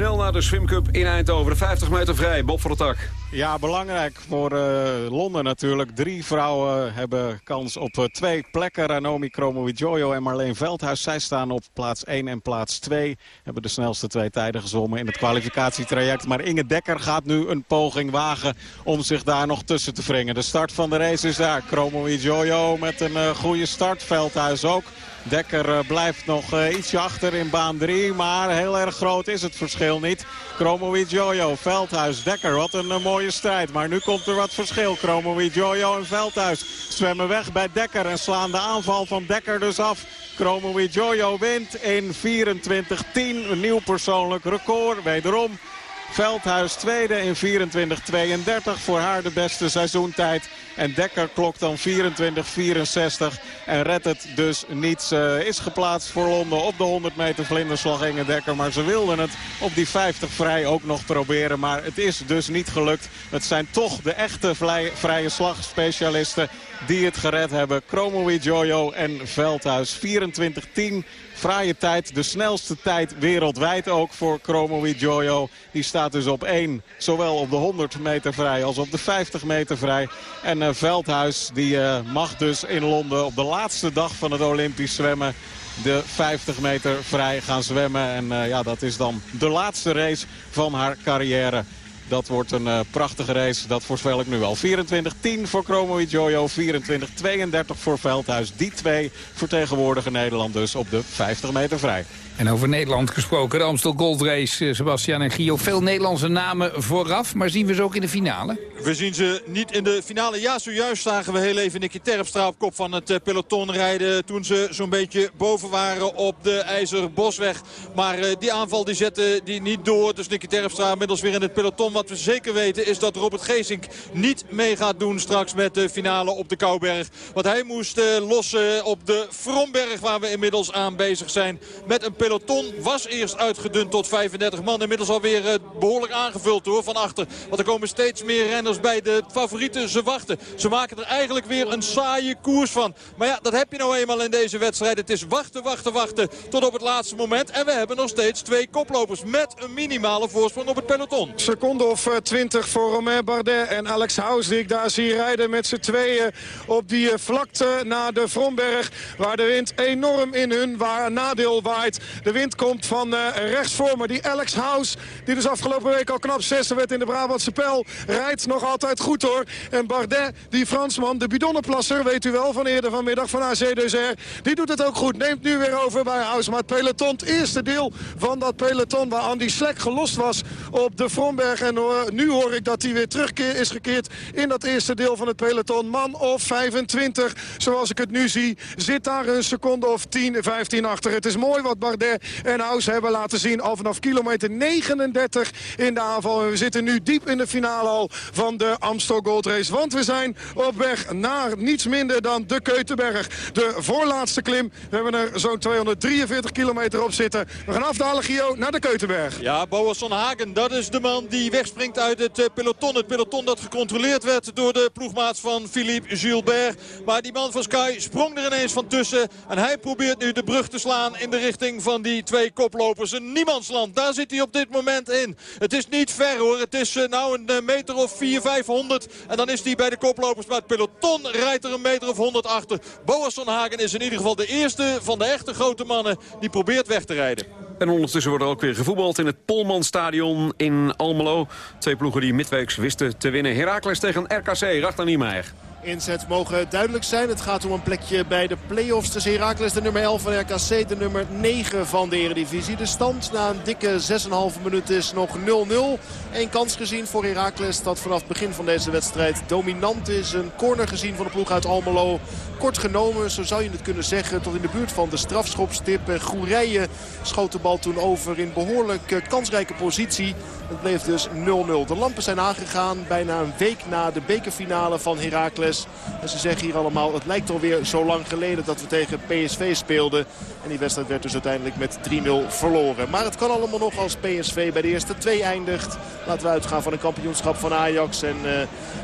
Snel naar de Swim Cup in Eindhoven. De 50 meter vrij. Bob van der Tak. Ja, belangrijk voor uh, Londen natuurlijk. Drie vrouwen hebben kans op uh, twee plekken. Ranomi Kromowidjojo en Marleen Veldhuis. Zij staan op plaats 1 en plaats 2. Hebben de snelste twee tijden gezwommen in het kwalificatietraject. Maar Inge Dekker gaat nu een poging wagen om zich daar nog tussen te wringen. De start van de race is daar. Kromowidjojo met een uh, goede start. Veldhuis ook. Dekker uh, blijft nog uh, ietsje achter in baan 3. Maar heel erg groot is het verschil niet. Kromowit Jojo, Veldhuis, Dekker. Wat een uh, mooie strijd. Maar nu komt er wat verschil. Kromowit Jojo en Veldhuis zwemmen weg bij Dekker. En slaan de aanval van Dekker dus af. Kromowit Jojo wint in 24-10. Een nieuw persoonlijk record. Wederom Veldhuis tweede in 24-32. Voor haar de beste seizoentijd. En Dekker klokt dan 24-64 en redt het dus niet. Ze is geplaatst voor Londen op de 100 meter vlinderslag Inge Dekker. Maar ze wilden het op die 50 vrij ook nog proberen. Maar het is dus niet gelukt. Het zijn toch de echte vrije slagspecialisten die het gered hebben. Chromowi Jojo en Veldhuis 24-10 Fraaie tijd, de snelste tijd wereldwijd ook voor Chromowi Jojo. Die staat dus op 1, zowel op de 100 meter vrij als op de 50 meter vrij. En uh, Veldhuis die uh, mag dus in Londen op de laatste dag van het Olympisch zwemmen de 50 meter vrij gaan zwemmen. En uh, ja, dat is dan de laatste race van haar carrière. Dat wordt een uh, prachtige race. Dat voorspel ik nu al. 24-10 voor Chromo Jojo. 24-32 voor Veldhuis. Die twee vertegenwoordigen Nederland dus op de 50 meter vrij. En over Nederland gesproken, de Amstel Gold Race, eh, Sebastian en Gio. Veel Nederlandse namen vooraf, maar zien we ze ook in de finale? We zien ze niet in de finale. Ja, zojuist zagen we heel even Nicky Terpstra op kop van het eh, peloton rijden. Toen ze zo'n beetje boven waren op de IJzerbosweg. Maar uh, die aanval die zette die niet door. Dus Nicky Terpstra inmiddels weer in het peloton. Wat we zeker weten is dat Robert Geesink niet mee gaat doen straks met de finale op de Kouberg. Want hij moest uh, lossen op de Vromberg waar we inmiddels aan bezig zijn. Met een peloton was eerst uitgedund tot 35 man. Inmiddels alweer uh, behoorlijk aangevuld hoor van achter. Want er komen steeds meer renners bij. De favorieten ze wachten. Ze maken er eigenlijk weer een saaie koers van. Maar ja, dat heb je nou eenmaal in deze wedstrijd. Het is wachten, wachten, wachten tot op het laatste moment. En we hebben nog steeds twee koplopers met een minimale voorsprong op het peloton. Of 20 voor Romain Bardet en Alex Housdick. Daar zie rijden met z'n tweeën op die vlakte naar de Vromberg. Waar de wind enorm in hun waar nadeel waait. De wind komt van uh, rechts voor me. Die Alex House, die dus afgelopen week al knap zesde werd in de Brabantse Pel, rijdt nog altijd goed hoor. En Bardet, die Fransman, de bidonnenplasser, weet u wel van eerder vanmiddag van AC Deuzer, die doet het ook goed. Neemt nu weer over bij House. Maar het peloton, het eerste deel van dat peloton waar Andy Slek gelost was op de Vromberg. En nu hoor ik dat hij weer terug is gekeerd in dat eerste deel van het peloton. Man of 25, zoals ik het nu zie, zit daar een seconde of 10, 15 achter. Het is mooi wat Bardet en House hebben laten zien al vanaf kilometer 39 in de aanval. En we zitten nu diep in de finale al van de Amstel Gold Race. Want we zijn op weg naar niets minder dan de Keutenberg. De voorlaatste klim. We hebben er zo'n 243 kilometer op zitten. We gaan afdalen, Gio, naar de Keutenberg. Ja, Boasson Hagen, dat is de man die wegspringt uit het peloton. Het peloton dat gecontroleerd werd door de ploegmaats van Philippe Gilbert. Maar die man van Sky sprong er ineens van tussen. En hij probeert nu de brug te slaan in de richting van die twee koplopers. Een niemandsland, daar zit hij op dit moment in. Het is niet ver hoor, het is uh, nou een meter of 4, 500. En dan is hij bij de koplopers. Maar het peloton rijdt er een meter of 100 achter. Boasson Hagen is in ieder geval de eerste van de echte grote mannen die probeert weg te rijden. En ondertussen wordt er ook weer gevoetbald in het Polmanstadion in Almelo. Twee ploegen die midweeks wisten te winnen. Heracles tegen RKC, Rachtan Niemeyer. Inzet mogen duidelijk zijn. Het gaat om een plekje bij de play-offs tussen Heracles, de nummer 11 van RKC, de nummer 9 van de Eredivisie. De stand na een dikke 6,5 minuten is nog 0-0. Eén kans gezien voor Heracles dat vanaf het begin van deze wedstrijd dominant is. Een corner gezien van de ploeg uit Almelo. Kort genomen, zo zou je het kunnen zeggen, tot in de buurt van de strafschopstip. En Goerije schoot de bal toen over in behoorlijk kansrijke positie. Het bleef dus 0-0. De lampen zijn aangegaan bijna een week na de bekerfinale van Heracles. En ze zeggen hier allemaal, het lijkt alweer zo lang geleden dat we tegen PSV speelden. En die wedstrijd werd dus uiteindelijk met 3-0 verloren. Maar het kan allemaal nog als PSV bij de eerste twee eindigt. Laten we uitgaan van een kampioenschap van Ajax. En uh,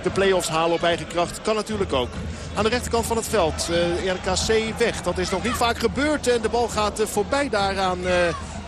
de play-offs halen op eigen kracht kan natuurlijk ook. Aan de rechterkant van het veld, uh, RKC weg. Dat is nog niet vaak gebeurd. En de bal gaat voorbij daaraan... Uh,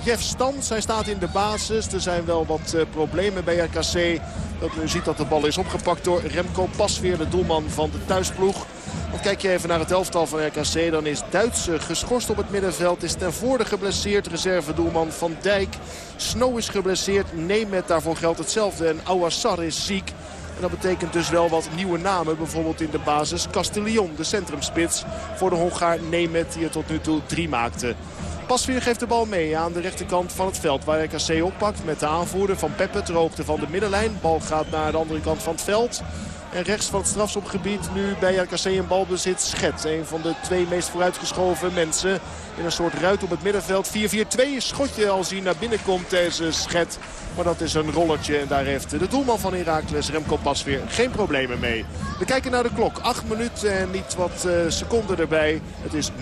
Jeff Stans, hij staat in de basis. Er zijn wel wat uh, problemen bij RKC. Dat u ziet dat de bal is opgepakt door Remco Pasveer, de doelman van de thuisploeg. Want kijk je even naar het elftal van RKC, dan is Duits geschorst op het middenveld. Is ten voorde geblesseerd, reservedoelman Van Dijk. Snow is geblesseerd, Nemet, daarvoor geldt hetzelfde. En Ouassar is ziek. En dat betekent dus wel wat nieuwe namen. Bijvoorbeeld in de basis Castellion, de centrumspits. Voor de Hongaar Nemet, die er tot nu toe drie maakte. Pasveer geeft de bal mee aan de rechterkant van het veld. Waar RKC oppakt met de aanvoerder van Peppe ter hoogte van de middenlijn. Bal gaat naar de andere kant van het veld. En rechts van het strafschopgebied nu bij RKC een balbezit Schet. Een van de twee meest vooruitgeschoven mensen. In een soort ruit op het middenveld. 4-4-2 schotje als hij naar binnen komt deze Schet. Maar dat is een rollertje en daar heeft de doelman van Heracles, Remco Pasveer, geen problemen mee. We kijken naar de klok. 8 minuten en niet wat uh, seconden erbij. Het is 0-0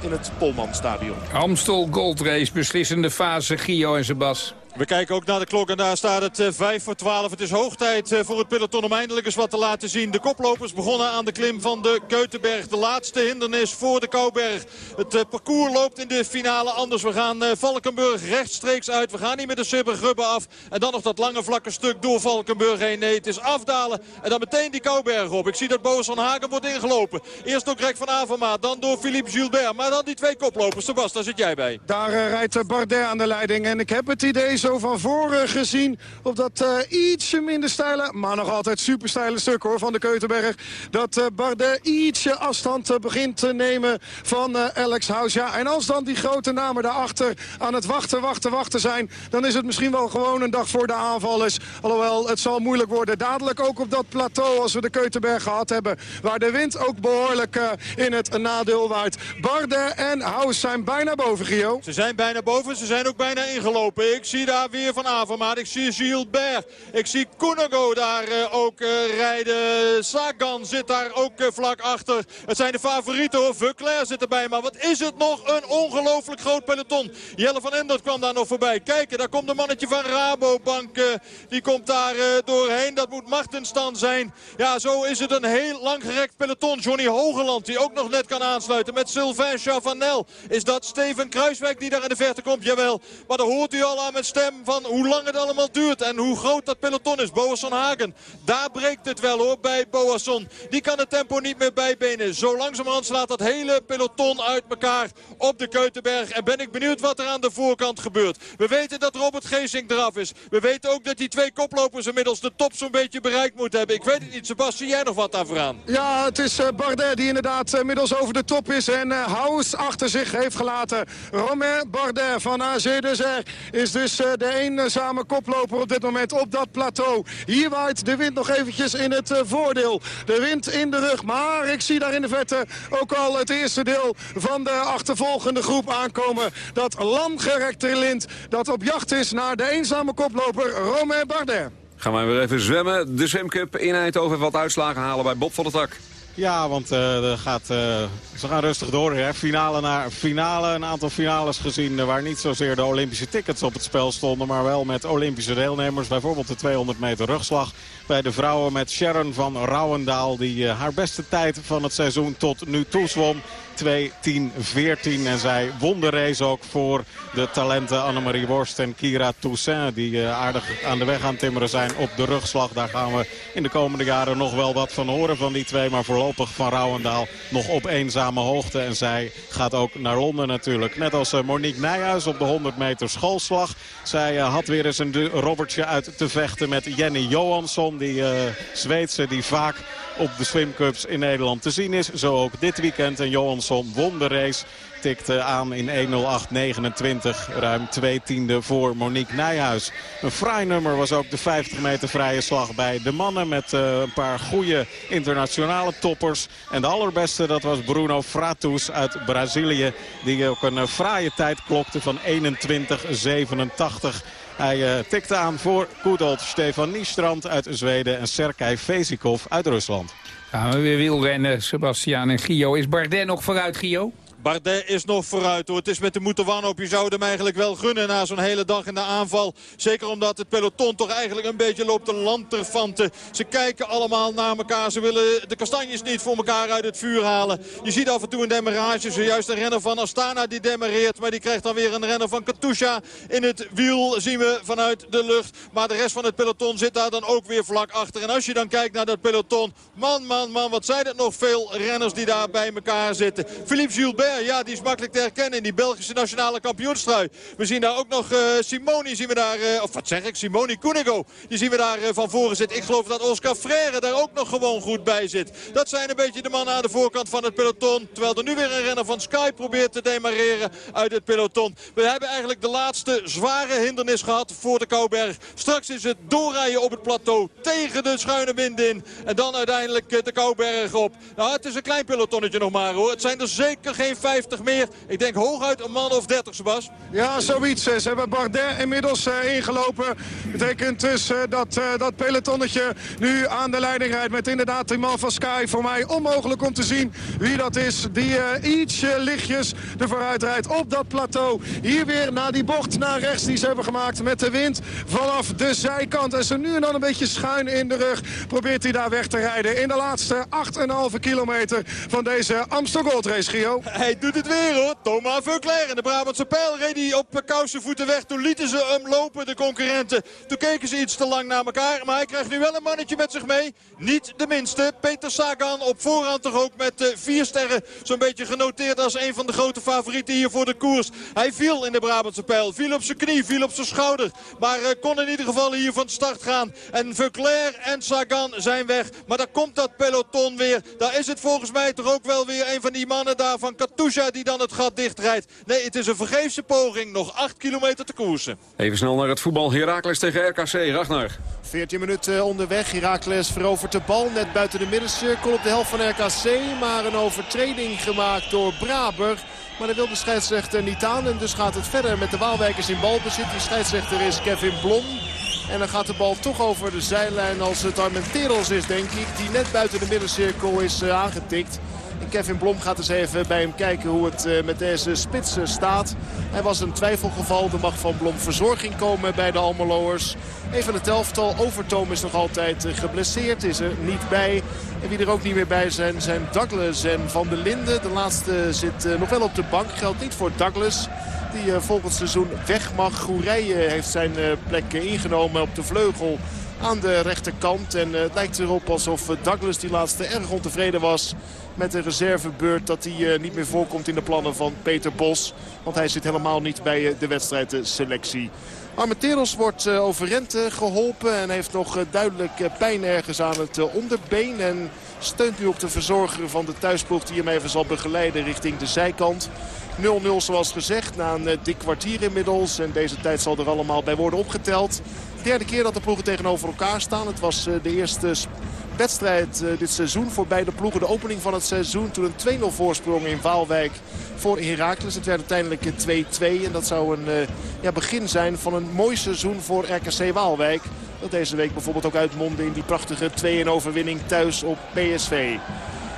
in het Polmanstadion. Amstel Gold Race, beslissende fase, Gio en Sebas. We kijken ook naar de klok en daar staat het uh, 5 voor 12. Het is hoog tijd uh, voor het peloton om eindelijk eens wat te laten zien. De koplopers begonnen aan de klim van de Keutenberg. De laatste hindernis voor de Kouberg. Het uh, parcours loopt in de finale anders. We gaan Valkenburg rechtstreeks uit. We gaan niet met de Subbergrubbe af. En dan nog dat lange vlakke stuk door Valkenburg heen. Nee, het is afdalen. En dan meteen die Kouberg op. Ik zie dat Boos van Hagen wordt ingelopen. Eerst door Greg van Avermaat, dan door Philippe Gilbert. Maar dan die twee koplopers. Sebas, daar zit jij bij. Daar rijdt Bardet aan de leiding. En ik heb het idee zo van voren gezien op dat uh, ietsje minder steile, maar nog altijd super steile stuk hoor, van de Keutenberg. Dat uh, Bardet ietsje afstand uh, begint te nemen van Alex House. Ja, en als dan die grote namen daarachter aan het wachten, wachten, wachten zijn... dan is het misschien wel gewoon een dag voor de aanvallers. Alhoewel, het zal moeilijk worden. Dadelijk ook op dat plateau als we de Keutenberg gehad hebben... waar de wind ook behoorlijk in het nadeel waait. Bardet en House zijn bijna boven, Gio. Ze zijn bijna boven, ze zijn ook bijna ingelopen. Ik zie daar weer Van Avermaat, ik zie Gilbert, ik zie Koenego daar uh, ook uh, rijden. Sagan zit daar ook uh, vlak achter. Het zijn de favorieten hoor, zit erbij. Maar wat is het nog een ongelooflijk groot peloton. Jelle van Endert kwam daar nog voorbij. Kijk, daar komt een mannetje van Rabobank. die komt daar doorheen. Dat moet Martens dan zijn. Ja, zo is het een heel langgerekt peloton. Johnny Hogeland die ook nog net kan aansluiten met Sylvain Chavanel. Is dat Steven Kruiswijk die daar in de verte komt? Jawel. Maar dan hoort u al aan mijn van hoe lang het allemaal duurt. En hoe groot dat peloton is. Boasson Hagen. Daar breekt het wel hoor bij Boasson. Die kan het tempo niet meer bijbenen. Zo langzamerhand slaat dat hele peloton uit elkaar op de Keutenberg. En ben ik benieuwd wat er aan de voorkant gebeurt. We weten dat Robert Geesink eraf is. We weten ook dat die twee koplopers inmiddels de top zo'n beetje bereikt moeten hebben. Ik weet het niet. Sebastian, jij nog wat aan? Ja, het is Bardet die inderdaad inmiddels over de top is. En House achter zich heeft gelaten. Romain Bardet van AG Desert is dus de eenzame koploper op dit moment op dat plateau. Hier waait de wind nog eventjes in het voordeel. De wind in de rug, maar ik zie daar in de vette ook al het eerste deel van de achtervolgende groep aankomen. Dat lamgerekte lint dat op jacht is naar de eenzame koploper Romain Bardet. Gaan wij weer even zwemmen. De zwemcup in Eindhoven wat uitslagen halen bij Bob van der Tak. Ja, want er gaat, uh, ze gaan rustig door. Hè. Finale naar finale. Een aantal finales gezien uh, waar niet zozeer de Olympische tickets op het spel stonden. Maar wel met Olympische deelnemers. Bijvoorbeeld de 200 meter rugslag bij de vrouwen met Sharon van Rouwendaal. Die haar beste tijd van het seizoen tot nu toe zwom. 2, 10, 14. En zij won de race ook voor de talenten Annemarie Worst en Kira Toussaint. Die uh, aardig aan de weg aan timmeren zijn op de rugslag. Daar gaan we in de komende jaren nog wel wat van horen van die twee. Maar voorlopig van Rouwendaal nog op eenzame hoogte. En zij gaat ook naar Londen natuurlijk. Net als uh, Monique Nijhuis op de 100 meter schoolslag. Zij uh, had weer eens een Robertje uit te vechten met Jenny Johansson. Die Zweedse die vaak op de swimcups in Nederland te zien is. Zo ook dit weekend. En Johansson won de race tikte aan in 1.08.29. Ruim twee tiende voor Monique Nijhuis. Een fraai nummer was ook de 50 meter vrije slag bij de mannen. Met uh, een paar goede internationale toppers. En de allerbeste dat was Bruno Fratus uit Brazilië. Die ook een uh, fraaie tijd klokte van 21.87. Hij uh, tikte aan voor Kudolt Stefan Niestrand uit Zweden en Sergei Vezikov uit Rusland. Gaan we weer wielrennen, Sebastian en Gio. Is Bardet nog vooruit, Gio? Bardet is nog vooruit hoor. Het is met de moeite op. Je zou hem eigenlijk wel gunnen na zo'n hele dag in de aanval. Zeker omdat het peloton toch eigenlijk een beetje loopt te lanterfanten. Ze kijken allemaal naar elkaar. Ze willen de kastanjes niet voor elkaar uit het vuur halen. Je ziet af en toe een demarage. Zojuist een renner van Astana die demareert. Maar die krijgt dan weer een renner van Katusha. In het wiel zien we vanuit de lucht. Maar de rest van het peloton zit daar dan ook weer vlak achter. En als je dan kijkt naar dat peloton. Man, man, man. Wat zijn het nog veel renners die daar bij elkaar zitten. Philippe Gilbert ja, die is makkelijk te herkennen in die Belgische nationale kampioenstrui. We zien daar ook nog uh, Simoni, zien we daar, uh, of wat zeg ik, Simoni Kunigo. Die zien we daar uh, van voren zitten. Ik geloof dat Oscar Freire daar ook nog gewoon goed bij zit. Dat zijn een beetje de mannen aan de voorkant van het peloton. Terwijl er nu weer een renner van Sky probeert te demareren uit het peloton. We hebben eigenlijk de laatste zware hindernis gehad voor de Kouberg. Straks is het doorrijden op het plateau tegen de schuine wind in. En dan uiteindelijk de Kouberg op. Nou, het is een klein pelotonnetje nog maar hoor. Het zijn er zeker geen 50 meer. Ik denk hooguit een man of 30, Sebas. Ja, zoiets. Ze hebben Bardet inmiddels uh, ingelopen. Betekent dus uh, dat dat pelotonnetje nu aan de leiding rijdt. Met inderdaad die man van Sky. Voor mij onmogelijk om te zien wie dat is. Die ietsje lichtjes er vooruit rijdt op dat plateau. Hier weer naar die bocht naar rechts die ze hebben gemaakt met de wind vanaf de zijkant. En ze nu en dan een beetje schuin in de rug probeert hij daar weg te rijden. In de laatste 8,5 kilometer van deze Amstel Gold Race, Gio. Hij doet het weer hoor. Thomas Vuclair in de Brabantse pijl reed hij op kousenvoeten weg. Toen lieten ze hem lopen, de concurrenten. Toen keken ze iets te lang naar elkaar. Maar hij krijgt nu wel een mannetje met zich mee. Niet de minste. Peter Sagan op voorhand toch ook met uh, vier sterren. Zo'n beetje genoteerd als een van de grote favorieten hier voor de koers. Hij viel in de Brabantse pijl. Viel op zijn knie, viel op zijn schouder. Maar uh, kon in ieder geval hier van start gaan. En Vuclair en Sagan zijn weg. Maar daar komt dat peloton weer. Daar is het volgens mij toch ook wel weer een van die mannen daar van Katusha die dan het gat dichtrijdt. Nee, het is een vergeefse poging. Nog 8 kilometer te koersen. Even snel naar het voetbal. Heracles tegen RKC. Ragnar. 14 minuten onderweg. Heracles verovert de bal net buiten de middencirkel op de helft van RKC. Maar een overtreding gemaakt door Braber. Maar daar wil de scheidsrechter niet aan. En dus gaat het verder met de Waalwijkers in balbezit. Die scheidsrechter is Kevin Blom. En dan gaat de bal toch over de zijlijn als het Armenteros is, denk ik. Die net buiten de middencirkel is uh, aangetikt. Kevin Blom gaat eens even bij hem kijken hoe het uh, met deze spitsen staat. Hij was een twijfelgeval. Er mag van Blom verzorging komen bij de Almeloers. Even het elftal. Overtoom is nog altijd uh, geblesseerd. Is er niet bij. En wie er ook niet meer bij zijn, zijn Douglas en Van der Linden. De laatste zit uh, nog wel op de bank. Geldt niet voor Douglas die volgend seizoen weg mag. Goerije heeft zijn plek ingenomen op de vleugel aan de rechterkant. En uh, het lijkt erop alsof Douglas die laatste erg ontevreden was met de reservebeurt. Dat hij niet meer voorkomt in de plannen van Peter Bos. Want hij zit helemaal niet bij de wedstrijdselectie. Armenteros wordt over rente geholpen en heeft nog duidelijk pijn ergens aan het onderbeen. En steunt nu op de verzorger van de thuisploeg die hem even zal begeleiden richting de zijkant. 0-0 zoals gezegd na een dik kwartier inmiddels. En deze tijd zal er allemaal bij worden opgeteld. Derde keer dat de ploegen tegenover elkaar staan. Het was de eerste wedstrijd dit seizoen voor beide ploegen. De opening van het seizoen toen een 2-0 voorsprong in Waalwijk voor Heracles. Het werd uiteindelijk 2-2 en dat zou een ja, begin zijn van een mooi seizoen voor RKC Waalwijk. Dat deze week bijvoorbeeld ook uitmondde in die prachtige 2-1 overwinning thuis op PSV.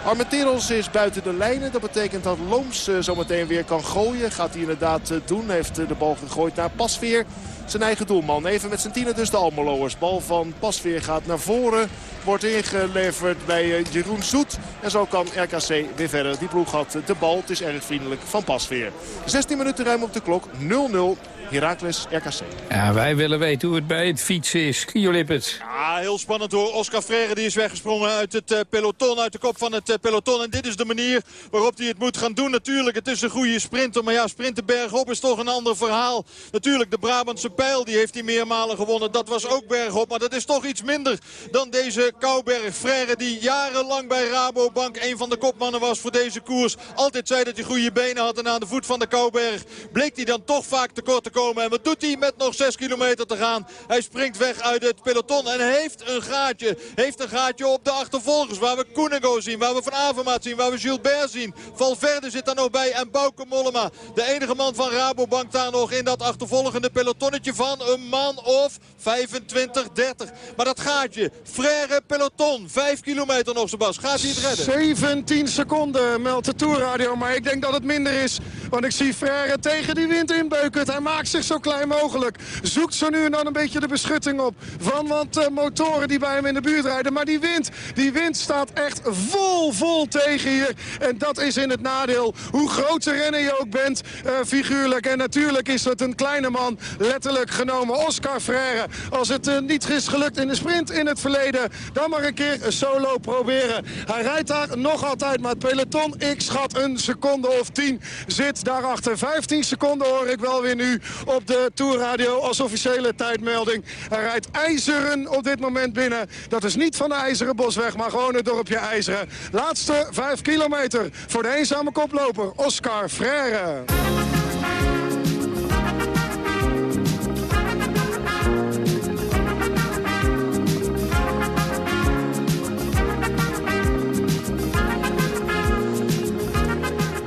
Armenteros is buiten de lijnen. Dat betekent dat Looms uh, zometeen weer kan gooien. Gaat hij inderdaad uh, doen. Heeft uh, de bal gegooid naar Pasveer. Zijn eigen doelman. Even met zijn tienen dus de Almeloers. Bal van Pasveer gaat naar voren. Wordt ingeleverd bij Jeroen Zoet. En zo kan RKC weer verder. Die ploeg had de bal. Het is erg vriendelijk van Pasveer. 16 minuten ruim op de klok. 0-0. Heracles RKC. Ja, wij willen weten hoe het bij het fietsen is. Lippert. Ja, heel spannend hoor. Oscar Freire die is weggesprongen uit het uh, peloton, uit de kop van het uh, peloton. En dit is de manier waarop hij het moet gaan doen. Natuurlijk, het is een goede sprinter. Maar ja, sprinten bergop is toch een ander verhaal. Natuurlijk, de Brabantse pijl die heeft hij meermalen gewonnen. Dat was ook bergop, maar dat is toch iets minder dan deze Kouberg. Freire die jarenlang bij Rabobank een van de kopmannen was voor deze koers. Altijd zei dat hij goede benen had en aan de voet van de Kouberg bleek hij dan toch vaak tekort te komen. En wat doet hij met nog 6 kilometer te gaan? Hij springt weg uit het peloton en heeft een gaatje. Heeft een gaatje op de achtervolgers waar we Koenego zien, waar we Van Avermaat zien, waar we Gilbert zien. Valverde zit daar nog bij en Bauke Mollema. De enige man van Rabobank daar nog in dat achtervolgende pelotonnetje van een man of 25, 30. Maar dat gaatje, frère peloton, 5 kilometer nog Sebas. Gaat hij het redden? 17 seconden meldt de Tourradio, maar ik denk dat het minder is. Want ik zie Frère tegen die wind inbeuken. Hij maakt zich zo klein mogelijk. Zoekt zo nu en dan een beetje de beschutting op van wat uh, motoren die bij hem in de buurt rijden. Maar die wind, die wind staat echt vol, vol tegen hier. En dat is in het nadeel. Hoe groter renner je ook bent, uh, figuurlijk. En natuurlijk is het een kleine man, letterlijk genomen. Oscar Freire. Als het uh, niet is gelukt in de sprint in het verleden, dan maar een keer solo proberen. Hij rijdt daar nog altijd, maar het peloton, ik schat een seconde of tien, zit daarachter. 15 seconden hoor ik wel weer nu op de Tourradio als officiële tijdmelding. Hij rijdt IJzeren op dit moment binnen. Dat is niet van de IJzeren Bosweg, maar gewoon het dorpje IJzeren. Laatste 5 kilometer voor de eenzame koploper Oscar Freire.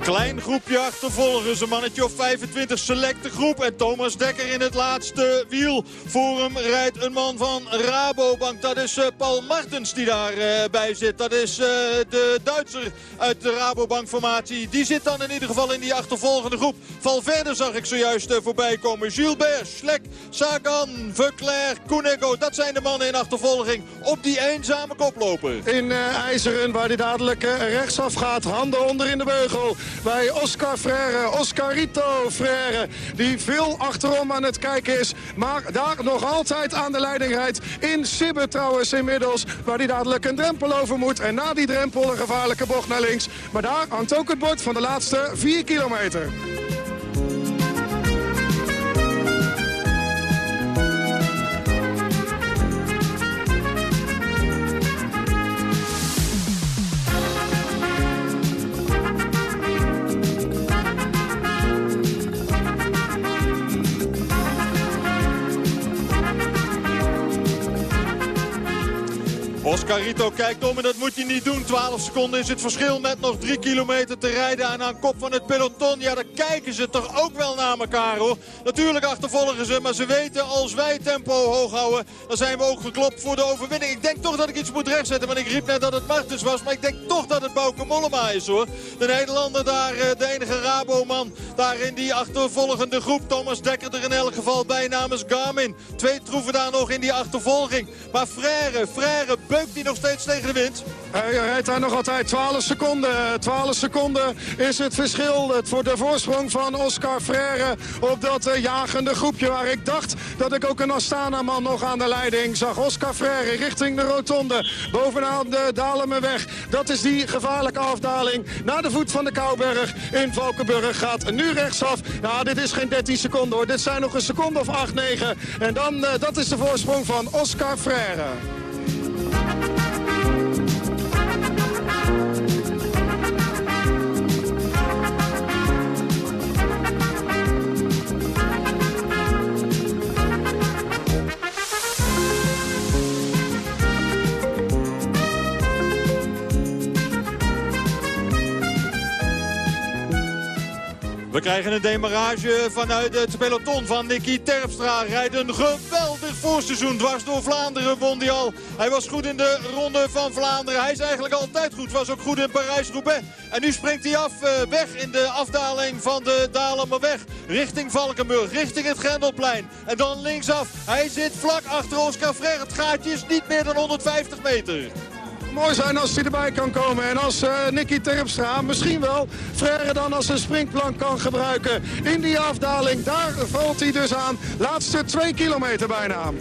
Klein groepje achtervolgers, een mannetje of 25 selecte groep. En Thomas Dekker in het laatste wiel. Voor hem rijdt een man van Rabobank. Dat is uh, Paul Martens die daarbij uh, bij zit. Dat is uh, de Duitser uit de Rabobank-formatie. Die zit dan in ieder geval in die achtervolgende groep. Valverde zag ik zojuist voorbij komen. Gilbert, Schlek, Sagan, Veuclair, Cunego. Dat zijn de mannen in achtervolging op die eenzame koploper. In IJzeren, waar hij dadelijk rechtsaf gaat. Handen onder in de beugel. Bij Oscar Freire. Oscarito Freire. Die veel achterom aan het kijken is. Maar daar nog altijd aan de leiding rijdt. In Sibbe trouwens inmiddels. Waar hij dadelijk een drempel over moet. En na die drempel een gevaarlijke bocht naar links. Maar daar hangt ook het bord van de laatste 4 kilometer. Oscarito kijkt om en dat moet hij niet doen. 12 seconden is het verschil met nog 3 kilometer te rijden. En aan kop van het peloton, ja, daar kijken ze toch ook wel naar elkaar hoor. Natuurlijk achtervolgen ze, maar ze weten als wij tempo hoog houden... dan zijn we ook geklopt voor de overwinning. Ik denk toch dat ik iets moet rechtzetten, want ik riep net dat het Martens was. Maar ik denk toch dat het Bouke Mollema is hoor. De Nederlander daar, eh, de enige Raboman, daar in die achtervolgende groep. Thomas Dekker er in elk geval bij namens Garmin. Twee troeven daar nog in die achtervolging. Maar Frère, Frère beukt die nog steeds tegen de wind. Hij rijdt daar nog altijd 12 seconden. 12 seconden is het verschil het voor de voorsprong van Oscar Freire op dat eh, jagende groepje waar ik dacht dat ik ook een Astana-man nog aan de leiding zag. Oscar Freire richting de rotonde. Bovenaan de Dalemenweg. Dat is die gevaarlijke afdaling naar de voet van de Kouberg in Valkenburg. Gaat nu rechtsaf. Nou, dit is geen 13 seconden hoor. Dit zijn nog een seconde of 8, 9. En dan, dat is de voorsprong van Oscar Freire. Bye. We krijgen een demarrage vanuit het peloton van Nicky Terpstra. Rijdt een geweldig voorseizoen. Dwars door Vlaanderen won hij al. Hij was goed in de ronde van Vlaanderen. Hij is eigenlijk altijd goed. Was ook goed in Parijs-Roubaix. En nu springt hij af uh, weg in de afdaling van de Dalemerweg. Richting Valkenburg, richting het Grendelplein. En dan linksaf. Hij zit vlak achter Oscar Freire. Het gaatje is niet meer dan 150 meter mooi zijn als hij erbij kan komen. En als uh, Nicky Terpstra misschien wel Frère dan als een springplank kan gebruiken. In die afdaling, daar valt hij dus aan. Laatste twee kilometer bijna.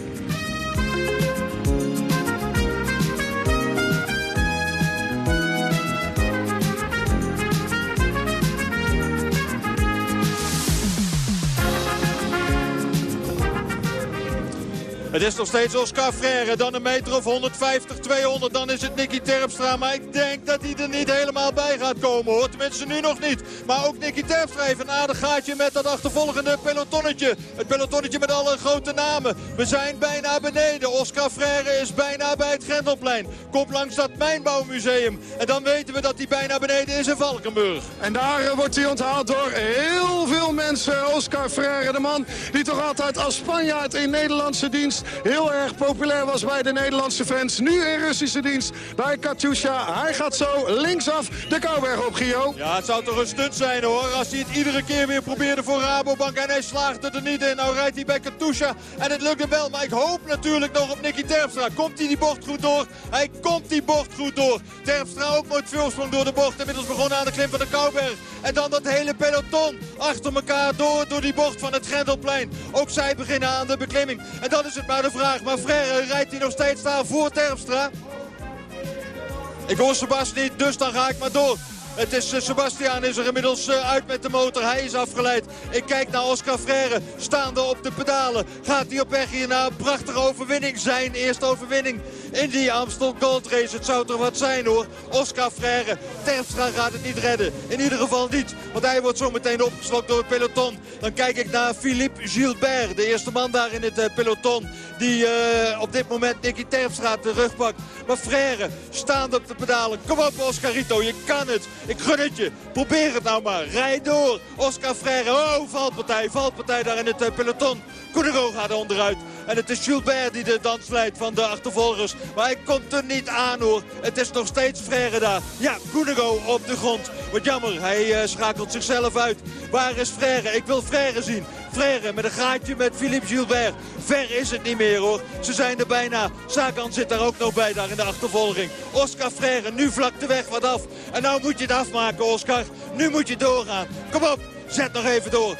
Het is nog steeds Oscar Freire. Dan een meter of 150, 200. Dan is het Nicky Terpstra. Maar ik denk dat hij er niet helemaal bij gaat komen hoor. Tenminste nu nog niet. Maar ook Nicky Terpstra heeft een aardig gaatje met dat achtervolgende pelotonnetje. Het pelotonnetje met alle grote namen. We zijn bijna beneden. Oscar Freire is bijna bij het Grendelplein. Komt langs dat Mijnbouwmuseum. En dan weten we dat hij bijna beneden is in Valkenburg. En daar uh, wordt hij onthaald door heel veel mensen. Oscar Freire, de man die toch altijd als Spanjaard in Nederlandse dienst heel erg populair was bij de Nederlandse fans. Nu in Russische dienst bij Katusha. Hij gaat zo linksaf de Kouberg op, Gio. Ja, het zou toch een stunt zijn hoor. Als hij het iedere keer weer probeerde voor Rabobank en hij slaagt het er niet in. Nou rijdt hij bij Katusha en het lukt hem wel. Maar ik hoop natuurlijk nog op Nicky Terpstra. Komt hij die bocht goed door? Hij komt die bocht goed door. Terpstra ook nooit voorsprong door de bocht. Inmiddels begonnen aan de klim van de Kouberg. En dan dat hele peloton achter elkaar door, door die bocht van het Grendelplein. Ook zij beginnen aan de beklimming. En dan is het maar de vraag. Maar Frère rijdt hij nog steeds daar voor Terpstra? Ik hoor Sebas niet, dus dan ga ik maar door. Het is uh, Sebastian is er inmiddels uh, uit met de motor. Hij is afgeleid. Ik kijk naar Oscar Freire. Staande op de pedalen. Gaat hij op weg hier naar een prachtige overwinning. Zijn eerste overwinning in die Amstel Gold Race. Het zou toch wat zijn hoor. Oscar Freire. Terpstra gaat het niet redden. In ieder geval niet. Want hij wordt zo meteen opgeslokt door het peloton. Dan kijk ik naar Philippe Gilbert. De eerste man daar in het uh, peloton. Die op dit moment Nicky Terpstra de rug pakt. Maar Freire staande op de pedalen. Kom op Oscarito, je kan het. Ik gun het je. Probeer het nou maar. Rijd door. Oscar Freire. Oh, valpartij. Valpartij daar in het uh, peloton. Koenero gaat er onderuit. En het is Gilbert die de dans leidt van de achtervolgers. Maar hij komt er niet aan hoor. Het is nog steeds Freire daar. Ja, Koenero op de grond. Wat jammer, hij uh, schakelt zichzelf uit. Waar is Freire? Ik wil Freire zien. Freire met een gaatje met Philippe Gilbert. Ver is het niet meer hoor. Ze zijn er bijna. Sagan zit daar ook nog bij daar in de achtervolging. Oscar Freire nu vlak de weg wat af. En nou moet je het afmaken Oscar. Nu moet je doorgaan. Kom op, zet nog even door.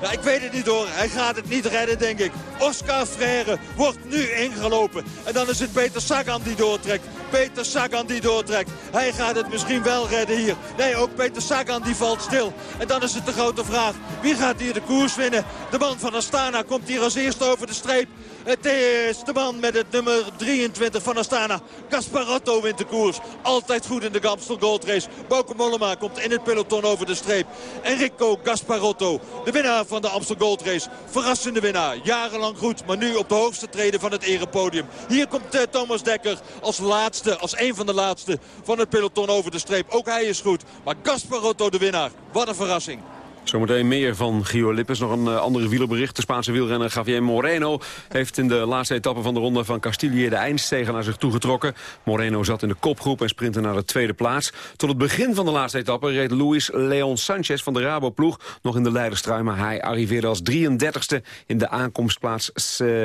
Ja, ik weet het niet hoor. Hij gaat het niet redden, denk ik. Oscar Freire wordt nu ingelopen. En dan is het Peter Sagan die doortrekt. Peter Sagan die doortrekt. Hij gaat het misschien wel redden hier. Nee, ook Peter Sagan die valt stil. En dan is het de grote vraag. Wie gaat hier de koers winnen? De man van Astana komt hier als eerste over de streep. Het is de man met het nummer 23 van Astana. Gasparotto wint de koers. Altijd goed in de Amstel Gold Race. Bauke Mollema komt in het peloton over de streep. Enrico Gasparotto, de winnaar van de Amstel Gold Race. Verrassende winnaar. Jarenlang goed, maar nu op de hoogste treden van het erepodium. Hier komt uh, Thomas Dekker als laatste, als een van de laatste van het peloton over de streep. Ook hij is goed. Maar Gasparotto de winnaar. Wat een verrassing. Zometeen meer van Gio Lippes. Nog een uh, andere wielerbericht. De Spaanse wielrenner Javier Moreno heeft in de laatste etappe van de ronde van Castilië de eindstegen naar zich toegetrokken. Moreno zat in de kopgroep en sprintte naar de tweede plaats. Tot het begin van de laatste etappe reed Luis Leon Sanchez van de Rabo-ploeg nog in de leiderstrui. Maar hij arriveerde als 33ste in de aankomstplaats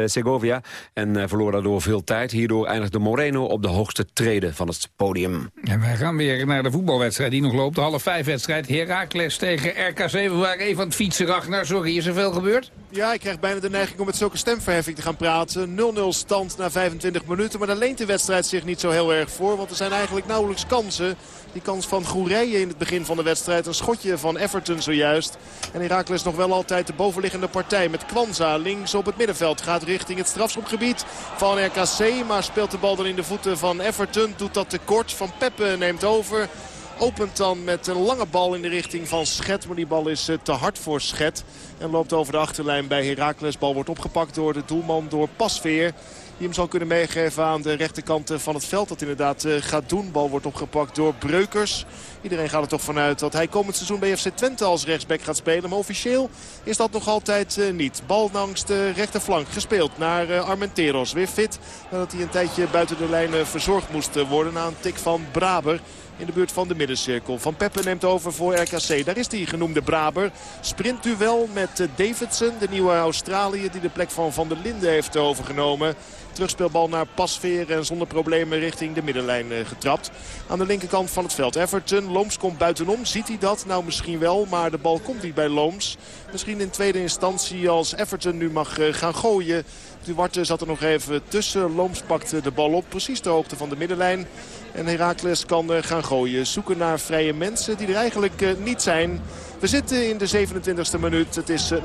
Segovia en uh, verloor daardoor veel tijd. Hierdoor eindigde Moreno op de hoogste treden van het podium. En wij gaan weer naar de voetbalwedstrijd die nog loopt. De half vijf wedstrijd Heracles tegen RKC we waren even aan het fietsen, Ragnar. Sorry, is er veel gebeurd? Ja, ik krijg bijna de neiging om met zulke stemverheffing te gaan praten. 0-0 stand na 25 minuten. Maar daar leent de wedstrijd zich niet zo heel erg voor. Want er zijn eigenlijk nauwelijks kansen. Die kans van Goerije in het begin van de wedstrijd. Een schotje van Everton zojuist. En Herakles nog wel altijd de bovenliggende partij. Met Kwanza links op het middenveld. Gaat richting het strafschopgebied van RKC. Maar speelt de bal dan in de voeten van Everton. Doet dat tekort. Van Peppe neemt over. Opent dan met een lange bal in de richting van Schet. Maar die bal is te hard voor Schet. En loopt over de achterlijn bij Heracles. Bal wordt opgepakt door de doelman door Pasveer. Die hem zal kunnen meegeven aan de rechterkant van het veld. Dat inderdaad gaat doen. Bal wordt opgepakt door Breukers. Iedereen gaat er toch vanuit dat hij komend seizoen bij FC Twente als rechtsback gaat spelen. Maar officieel is dat nog altijd niet. Bal langs de rechterflank gespeeld naar Armenteros. Weer fit nadat hij een tijdje buiten de lijn uh, verzorgd moest worden na een tik van Braber in de buurt van de middencirkel. Van Peppe neemt over voor RKC. Daar is die genoemde Braber. Sprintduel met Davidson, de nieuwe Australië die de plek van Van der Linden heeft overgenomen. Terugspeelbal naar Pasveer en zonder problemen richting de middenlijn getrapt. Aan de linkerkant van het veld. Everton, Looms komt buitenom. Ziet hij dat? Nou misschien wel, maar de bal komt niet bij Looms. Misschien in tweede instantie als Everton nu mag gaan gooien. Duarte zat er nog even tussen. Looms pakt de bal op, precies de hoogte van de middenlijn. En Heracles kan gaan gooien. Zoeken naar vrije mensen die er eigenlijk niet zijn. We zitten in de 27e minuut. Het is 0-0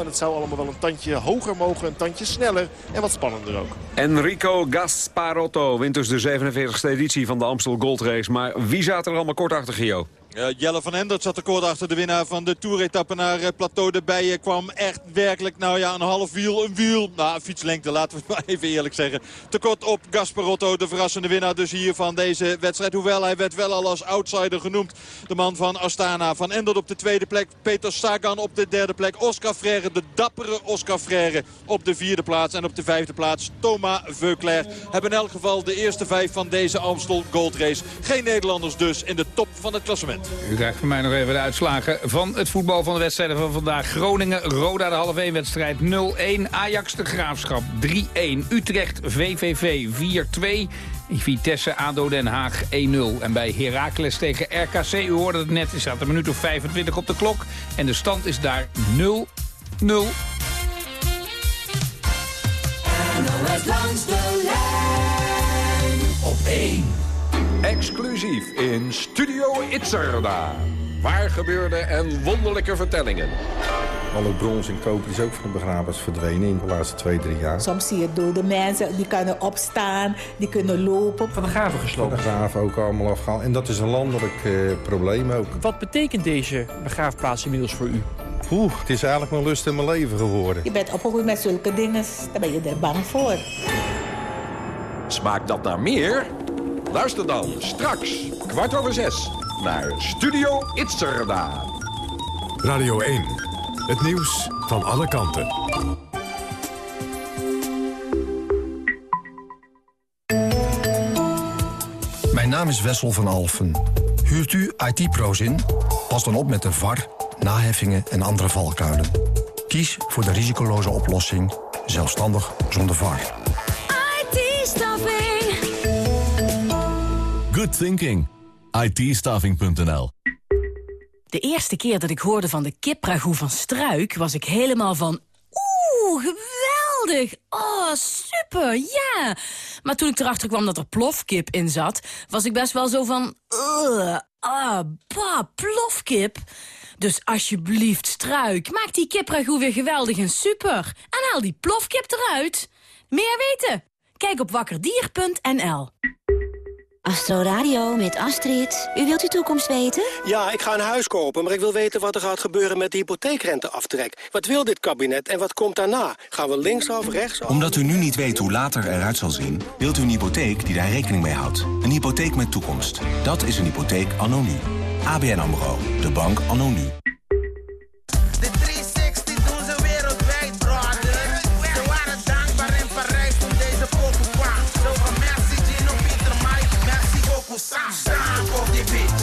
en het zou allemaal wel een tandje hoger mogen. Een tandje sneller en wat spannender ook. Enrico Gasparotto wint dus de 47e editie van de Amstel Gold Race. Maar wie zaten er allemaal kort achter, Gio? Uh, Jelle van Endert zat kort achter de winnaar van de toeretappe naar uh, Plateau de Bijen. Kwam echt werkelijk, nou ja, een half wiel, een wiel. Nou, fietslengte, laten we het maar even eerlijk zeggen. Tekort op Gasparotto, de verrassende winnaar dus hier van deze wedstrijd. Hoewel hij werd wel al als outsider genoemd. De man van Astana. Van Endert op de tweede plek. Peter Sagan op de derde plek. Oscar Freire, de dappere Oscar Freire op de vierde plaats. En op de vijfde plaats Thomas Veuclair. Hebben in elk geval de eerste vijf van deze Amstel Gold Race. Geen Nederlanders dus in de top van het klassement. U krijgt van mij nog even de uitslagen van het voetbal van de wedstrijden van vandaag. Groningen, Roda de half 1 wedstrijd 0-1. Ajax de Graafschap 3-1. Utrecht, VVV 4-2. Vitesse, ADO Den Haag 1-0. En bij Heracles tegen RKC, u hoorde het net, is staat een minuut of 25 op de klok. En de stand is daar 0-0. langs de lijn op 1. Exclusief in Studio Itzerda. Waar gebeurde en wonderlijke vertellingen. Alle brons en koper is ook van de begrafenis verdwenen in de laatste twee, drie jaar. Soms zie je dode mensen, die kunnen opstaan, die kunnen lopen. Van de graven gesloten. Van de graven ook allemaal afgehaald. En dat is een landelijk eh, probleem ook. Wat betekent deze begraafplaats inmiddels voor u? Oeh, het is eigenlijk mijn lust in mijn leven geworden. Je bent opgegroeid met zulke dingen, daar ben je er bang voor. Smaakt dat naar meer? Luister dan straks, kwart over zes, naar Studio Itzerda. Radio 1, het nieuws van alle kanten. Mijn naam is Wessel van Alfen. Huurt u IT-pro's in? Pas dan op met de VAR, naheffingen en andere valkuilen. Kies voor de risicoloze oplossing, zelfstandig zonder VAR. Good thinking. it De eerste keer dat ik hoorde van de kipragoe van Struik... was ik helemaal van... Oeh, geweldig! Oh, super, ja! Maar toen ik erachter kwam dat er plofkip in zat... was ik best wel zo van... Uh, ah, bah, plofkip... Dus alsjeblieft, Struik, maak die kipragoe weer geweldig en super. En haal die plofkip eruit. Meer weten? Kijk op wakkerdier.nl. Astro Radio met Astrid. U wilt uw toekomst weten? Ja, ik ga een huis kopen, maar ik wil weten wat er gaat gebeuren met de hypotheekrenteaftrek. Wat wil dit kabinet en wat komt daarna? Gaan we linksaf, rechtsaf? Omdat u nu niet weet hoe later eruit zal zien... wilt u een hypotheek die daar rekening mee houdt. Een hypotheek met toekomst. Dat is een hypotheek anno nu. ABN AMRO. De bank anno op die beat,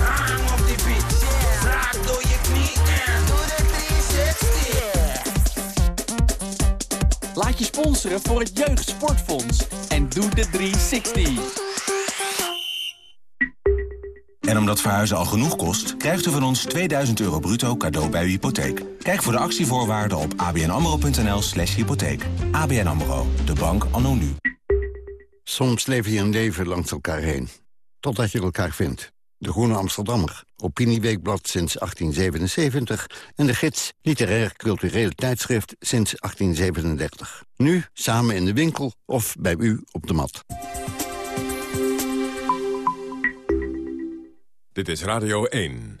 hang op die beat. Raak door je knie en doe de 360. Laat je sponsoren voor het Jeugdsportfonds. En doe de 360. En omdat verhuizen al genoeg kost, krijgt u van ons 2000 euro bruto cadeau bij uw hypotheek. Kijk voor de actievoorwaarden op abnamro.nl slash hypotheek. ABN AMRO, de bank anno nu. Soms leef je een leven langs elkaar heen. Totdat je elkaar vindt. De Groene Amsterdammer, Opinieweekblad sinds 1877... en de gids Literair Cultureel Tijdschrift sinds 1837. Nu samen in de winkel of bij u op de mat. Dit is Radio 1.